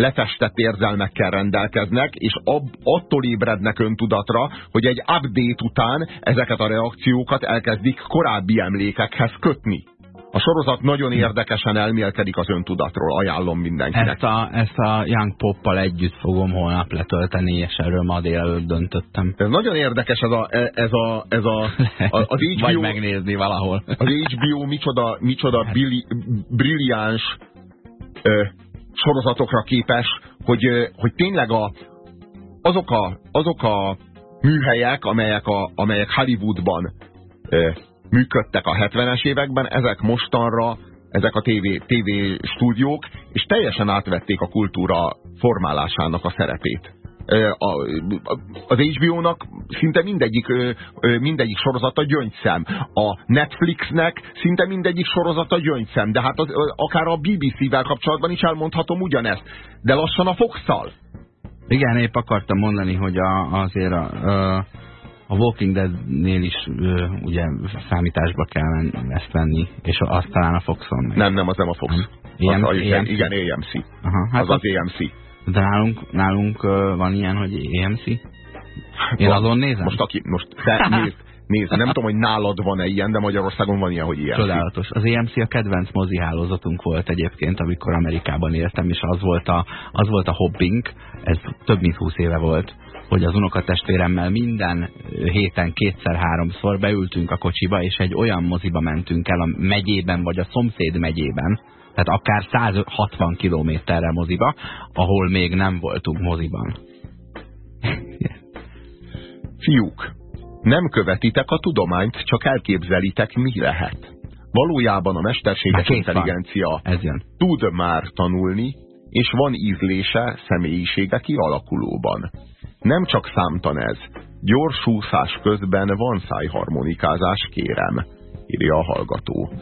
Speaker 2: letestett érzelmekkel rendelkeznek, és ab, attól ébrednek öntudatra, hogy egy update után ezeket a reakciókat elkezdik korábbi emlékekhez kötni. A sorozat nagyon érdekesen elmélkedik az öntudatról, ajánlom mindenkinek.
Speaker 1: Ezt a, ezt a Young Poppal együtt fogom holnap letölteni, és erről ma délelőtt döntöttem.
Speaker 2: Ez nagyon érdekes ez a, ez a, ez a, az HBO...
Speaker 1: Vagy megnézni valahol.
Speaker 2: Az HBO micsoda, micsoda billi, brilliáns ö, sorozatokra képes, hogy, hogy tényleg a, azok, a, azok a műhelyek, amelyek, a, amelyek Hollywoodban ö, működtek a 70-es években, ezek mostanra, ezek a TV, TV stúdiók, és teljesen átvették a kultúra formálásának a szerepét. Az HBO-nak szinte mindegyik, mindegyik sorozata gyöngyszem. A Netflixnek szinte mindegyik sorozata gyöngyszem. De hát az, akár a BBC-vel kapcsolatban is elmondhatom ugyanezt. De lassan a Fox-szal.
Speaker 1: Igen, épp akartam mondani, hogy a, azért a, a a Walking Dead-nél is ö, ugye számításba kell ezt venni, és azt talán a Foxon meg.
Speaker 2: Nem, nem, az nem a Fox.
Speaker 1: EM,
Speaker 2: az,
Speaker 1: EMC?
Speaker 2: Igen, EMC.
Speaker 1: Aha, hát
Speaker 2: az az EMC.
Speaker 1: De nálunk, nálunk van ilyen, hogy EMC? Én
Speaker 2: Van.
Speaker 1: azon nézem?
Speaker 2: Most, aki, most te nézd, nézd, nem tudom, hogy nálad van-e ilyen, de Magyarországon van ilyen, hogy EMC.
Speaker 1: Csodálatos. Az EMC a kedvenc mozi hálózatunk volt egyébként, amikor Amerikában éltem, és az volt a, az volt a hobbink, ez több mint húsz éve volt, hogy az unokatestvéremmel minden héten kétszer-háromszor beültünk a kocsiba, és egy olyan moziba mentünk el a megyében, vagy a szomszéd megyében, tehát akár 160 kilométerre moziba, ahol még nem voltunk moziban.
Speaker 2: Fiúk, nem követitek a tudományt, csak elképzelitek, mi lehet. Valójában a mesterséges intelligencia
Speaker 1: Ez jön.
Speaker 2: tud már tanulni, és van ízlése, személyisége kialakulóban. Nem csak számtan ez. Gyors úszás közben van szájharmonikázás, kérem, írja a hallgató.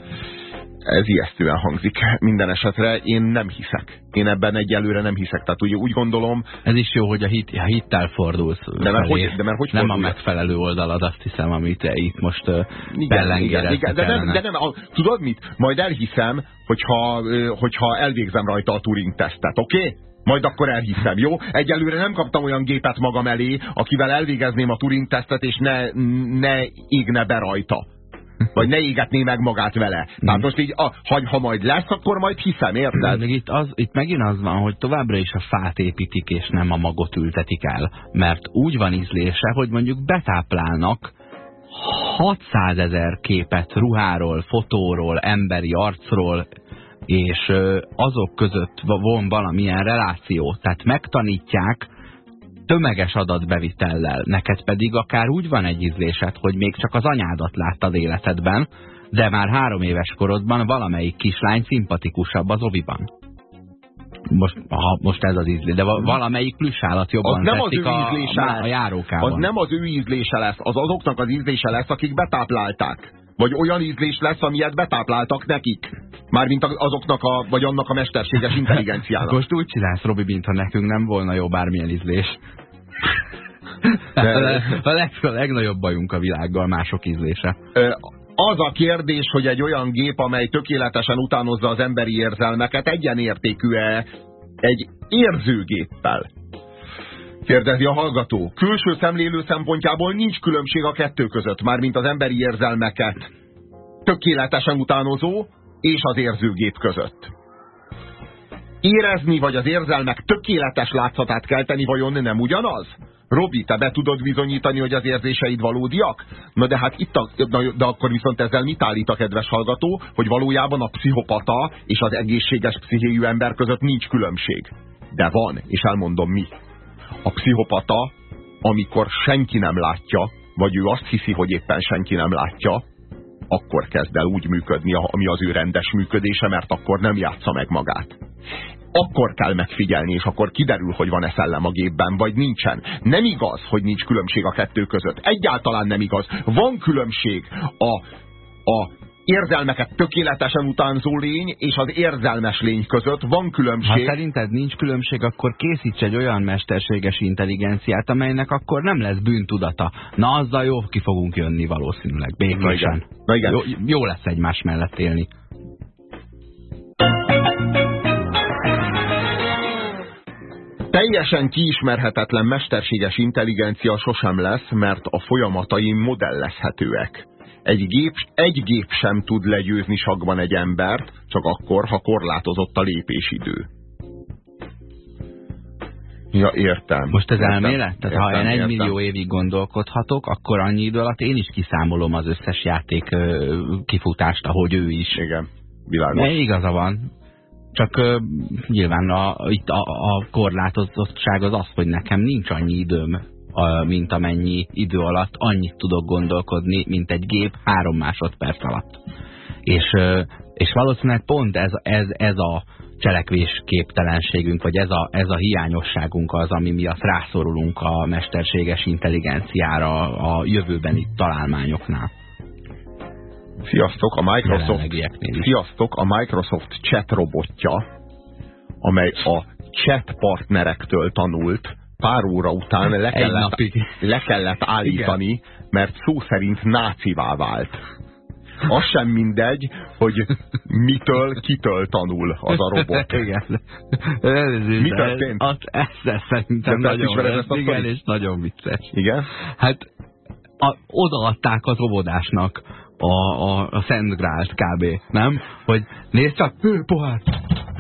Speaker 2: Ez ijesztően hangzik. Minden esetre én nem hiszek. Én ebben egyelőre nem hiszek. Tehát ugye úgy gondolom...
Speaker 1: Ez is jó, hogy a, hit, a hittel fordulsz
Speaker 2: De mert hogy- de mert hogy
Speaker 1: Nem a
Speaker 2: fordulja?
Speaker 1: megfelelő oldalad, azt hiszem, amit te itt most
Speaker 2: igen, de nem, de nem, a, tudod mit? Majd elhiszem, hogyha, hogyha elvégzem rajta a Turing tesztet, oké? Okay? Majd akkor elhiszem, jó? Egyelőre nem kaptam olyan gépet magam elé, akivel elvégezném a Turing tesztet, és ne, ne égne be rajta. Vagy ne égetné meg magát vele. Tehát most így, a, ha, ha majd lesz, akkor majd hiszem, érted?
Speaker 1: Még itt, az, itt megint az van, hogy továbbra is a fát építik, és nem a magot ültetik el. Mert úgy van ízlése, hogy mondjuk betáplálnak 600 ezer képet ruháról, fotóról, emberi arcról, és azok között van valamilyen reláció. Tehát megtanítják tömeges adatbevitellel. Neked pedig akár úgy van egy ízlésed, hogy még csak az anyádat láttad életedben, de már három éves korodban valamelyik kislány szimpatikusabb az oviban. most, ha, most ez az ízlés, de valamelyik plüssállat jobban
Speaker 2: az nem az ő
Speaker 1: a,
Speaker 2: ízlése
Speaker 1: a, a járókában.
Speaker 2: Az nem az ő ízlése lesz, az azoknak az ízlése lesz, akik betáplálták. Vagy olyan ízlés lesz, amilyet betápláltak nekik. Mármint azoknak a, vagy annak a mesterséges intelligenciának.
Speaker 1: Most úgy csinálsz, Robi, mintha nekünk nem volna jó bármilyen ízlés. De... A, leg, a legnagyobb bajunk a világgal mások ízlése.
Speaker 2: Az a kérdés, hogy egy olyan gép, amely tökéletesen utánozza az emberi érzelmeket, egyenértékű-e egy érzőgéppel? Kérdezi a hallgató. Külső szemlélő szempontjából nincs különbség a kettő között, mármint az emberi érzelmeket tökéletesen utánozó és az érzőgép között. Érezni vagy az érzelmek tökéletes látszatát kelteni vajon nem ugyanaz? Robi, te be tudod bizonyítani, hogy az érzéseid valódiak? Na de hát itt a, de akkor viszont ezzel mit állít a kedves hallgató, hogy valójában a pszichopata és az egészséges pszichéjű ember között nincs különbség. De van, és elmondom mi. A pszichopata, amikor senki nem látja, vagy ő azt hiszi, hogy éppen senki nem látja, akkor kezd el úgy működni, ami az ő rendes működése, mert akkor nem játsza meg magát akkor kell megfigyelni, és akkor kiderül, hogy van-e szellem a gépben, vagy nincsen. Nem igaz, hogy nincs különbség a kettő között. Egyáltalán nem igaz. Van különbség a, a érzelmeket tökéletesen utánzó lény és az érzelmes lény között van különbség.
Speaker 1: Ha szerinted nincs különbség, akkor készíts egy olyan mesterséges intelligenciát, amelynek akkor nem lesz bűntudata. Na, azzal jó ki fogunk jönni valószínűleg, békésen. Na igen. Jó, jó lesz egymás mellett élni.
Speaker 2: Teljesen kiismerhetetlen mesterséges intelligencia sosem lesz, mert a folyamatai modellezhetőek. Egy gép, egy gép sem tud legyőzni sakban egy embert, csak akkor, ha korlátozott a lépésidő. Ja, értem.
Speaker 1: Most ez
Speaker 2: értem,
Speaker 1: elmélet? Tehát értem, ha én egy értem. millió évig gondolkodhatok, akkor annyi idő alatt én is kiszámolom az összes játék kifutást, ahogy ő is.
Speaker 2: Igen, világos.
Speaker 1: De igaza van. Csak uh, nyilván a, itt a, a korlátozottság az az, hogy nekem nincs annyi időm, mint amennyi idő alatt annyit tudok gondolkodni, mint egy gép három másodperc alatt. És, és valószínűleg pont ez, ez, ez a cselekvés képtelenségünk, vagy ez a, ez a hiányosságunk az, ami miatt rászorulunk a mesterséges intelligenciára a jövőbeni találmányoknál.
Speaker 2: Sziasztok, a Microsoft, sziasztok, a Microsoft chat robotja, amely a chat partnerektől tanult, pár óra után le kellett, le kellett állítani, Igen. mert szó szerint nácivá vált. Az sem mindegy, hogy mitől, kitől tanul az a robot.
Speaker 1: Igen.
Speaker 2: Mi történt?
Speaker 1: Az, ez szerintem De nagyon, ez, igen, és nagyon vicces.
Speaker 2: Igen?
Speaker 1: Hát a, odaadták az óvodásnak a, a, a Szent Grált kb. Nem? Hogy nézd csak, ő pohár!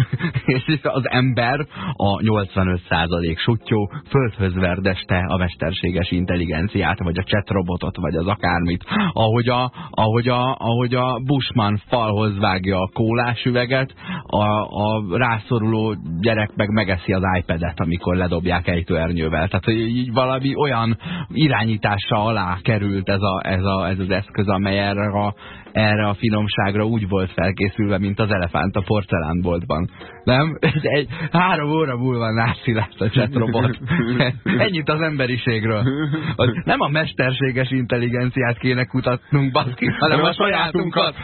Speaker 1: és az ember a 85% sutyó földhöz verdeste a mesterséges intelligenciát, vagy a chat robotot, vagy az akármit. Ahogy a, ahogy a, ahogy a Bushman falhoz vágja a kólás üveget, a, a rászoruló gyerek meg megeszi az iPad-et, amikor ledobják ejtőernyővel. Tehát így valami olyan irányítása alá került ez, a, ez, a, ez az eszköz, amely erre a, erre a finomságra úgy volt felkészülve, mint az elefánt a porcelánboltban. Nem? Egy, három óra múlva náci lesz a chatrobot. Ennyit az emberiségről. Az nem a mesterséges intelligenciát kéne kutatnunk, baszki, hanem a sajátunkat.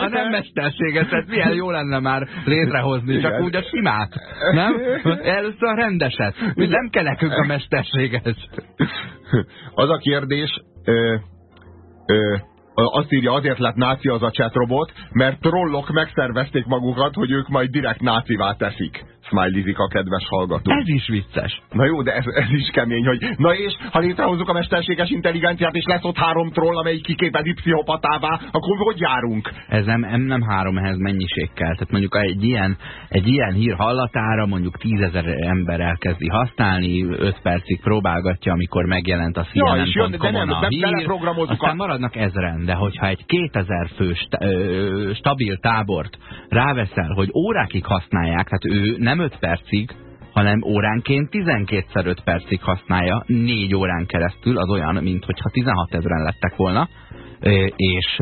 Speaker 1: A nem mesterségeset milyen jó lenne már létrehozni, csak Igen. úgy a simát. Nem? Először a rendeset. Nem kell nekünk a mesterséges.
Speaker 2: Az a kérdés, ö, ö, azt írja, azért lett náci az a chatrobot, mert trollok megszervezték magukat, hogy ők majd direkt nácivá teszik smileyzik a kedves hallgató.
Speaker 1: Ez is vicces.
Speaker 2: Na jó, de ez, ez is kemény, hogy na és, ha létrehozzuk a mesterséges intelligenciát, és lesz ott három troll, amelyik kiképezi pszichopatává, akkor hogy járunk?
Speaker 1: Ez nem, nem, nem három, ehhez mennyiség kell. Tehát mondjuk egy ilyen, egy ilyen hír hallatára mondjuk tízezer ember elkezdi használni, öt percig próbálgatja, amikor megjelent a CNN.com-on ja, a hír, aztán maradnak ezren, de hogyha egy 2000 fő stabil tábort ráveszel, hogy órákig használják, tehát ő nem 5 percig, hanem óránként 12-szer 5 percig használja, 4 órán keresztül, az olyan, mint hogyha 16 ezeren lettek volna, és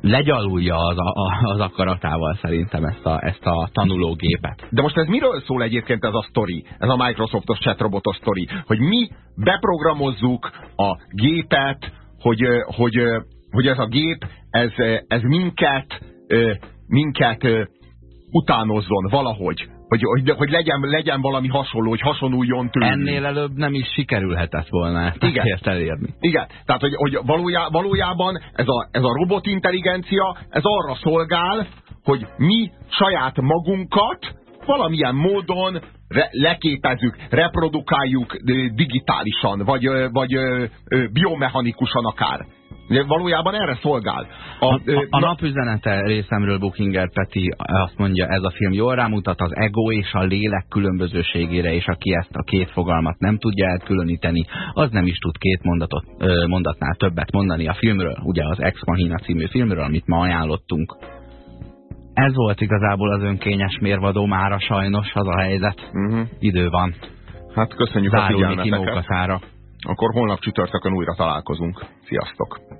Speaker 1: legyalulja az, a, az akaratával szerintem ezt a, ezt a tanulógépet.
Speaker 2: De most ez miről szól egyébként ez a sztori, ez a Microsoftos chatrobotos sztori, hogy mi beprogramozzuk a gépet, hogy, hogy, hogy ez a gép, ez, ez minket, minket utánozzon valahogy. Hogy, hogy, hogy legyen, legyen valami hasonló, hogy hasonuljon tőlünk.
Speaker 1: Ennél előbb nem is sikerülhetett volna ezt Igen. elérni.
Speaker 2: Igen, tehát hogy, hogy valójá, valójában ez a, ez a robotintelligencia, ez arra szolgál, hogy mi saját magunkat valamilyen módon re, leképezzük, reprodukáljuk digitálisan, vagy, vagy biomechanikusan akár. Valójában erre szolgál.
Speaker 1: A, a, a, a napüzenete részemről Bookinger Peti azt mondja, ez a film jól rámutat az ego és a lélek különbözőségére, és aki ezt a két fogalmat nem tudja elkülöníteni, az nem is tud két mondatot, mondatnál többet mondani a filmről, ugye az Ex Machina című filmről, amit ma ajánlottunk. Ez volt igazából az önkényes mérvadó mára sajnos az a helyzet. Uh mhm. -huh. Idő van.
Speaker 2: Hát köszönjük
Speaker 1: Zárulni
Speaker 2: a figyelmeteket. Akkor holnap csütörtökön újra találkozunk. Sziasztok!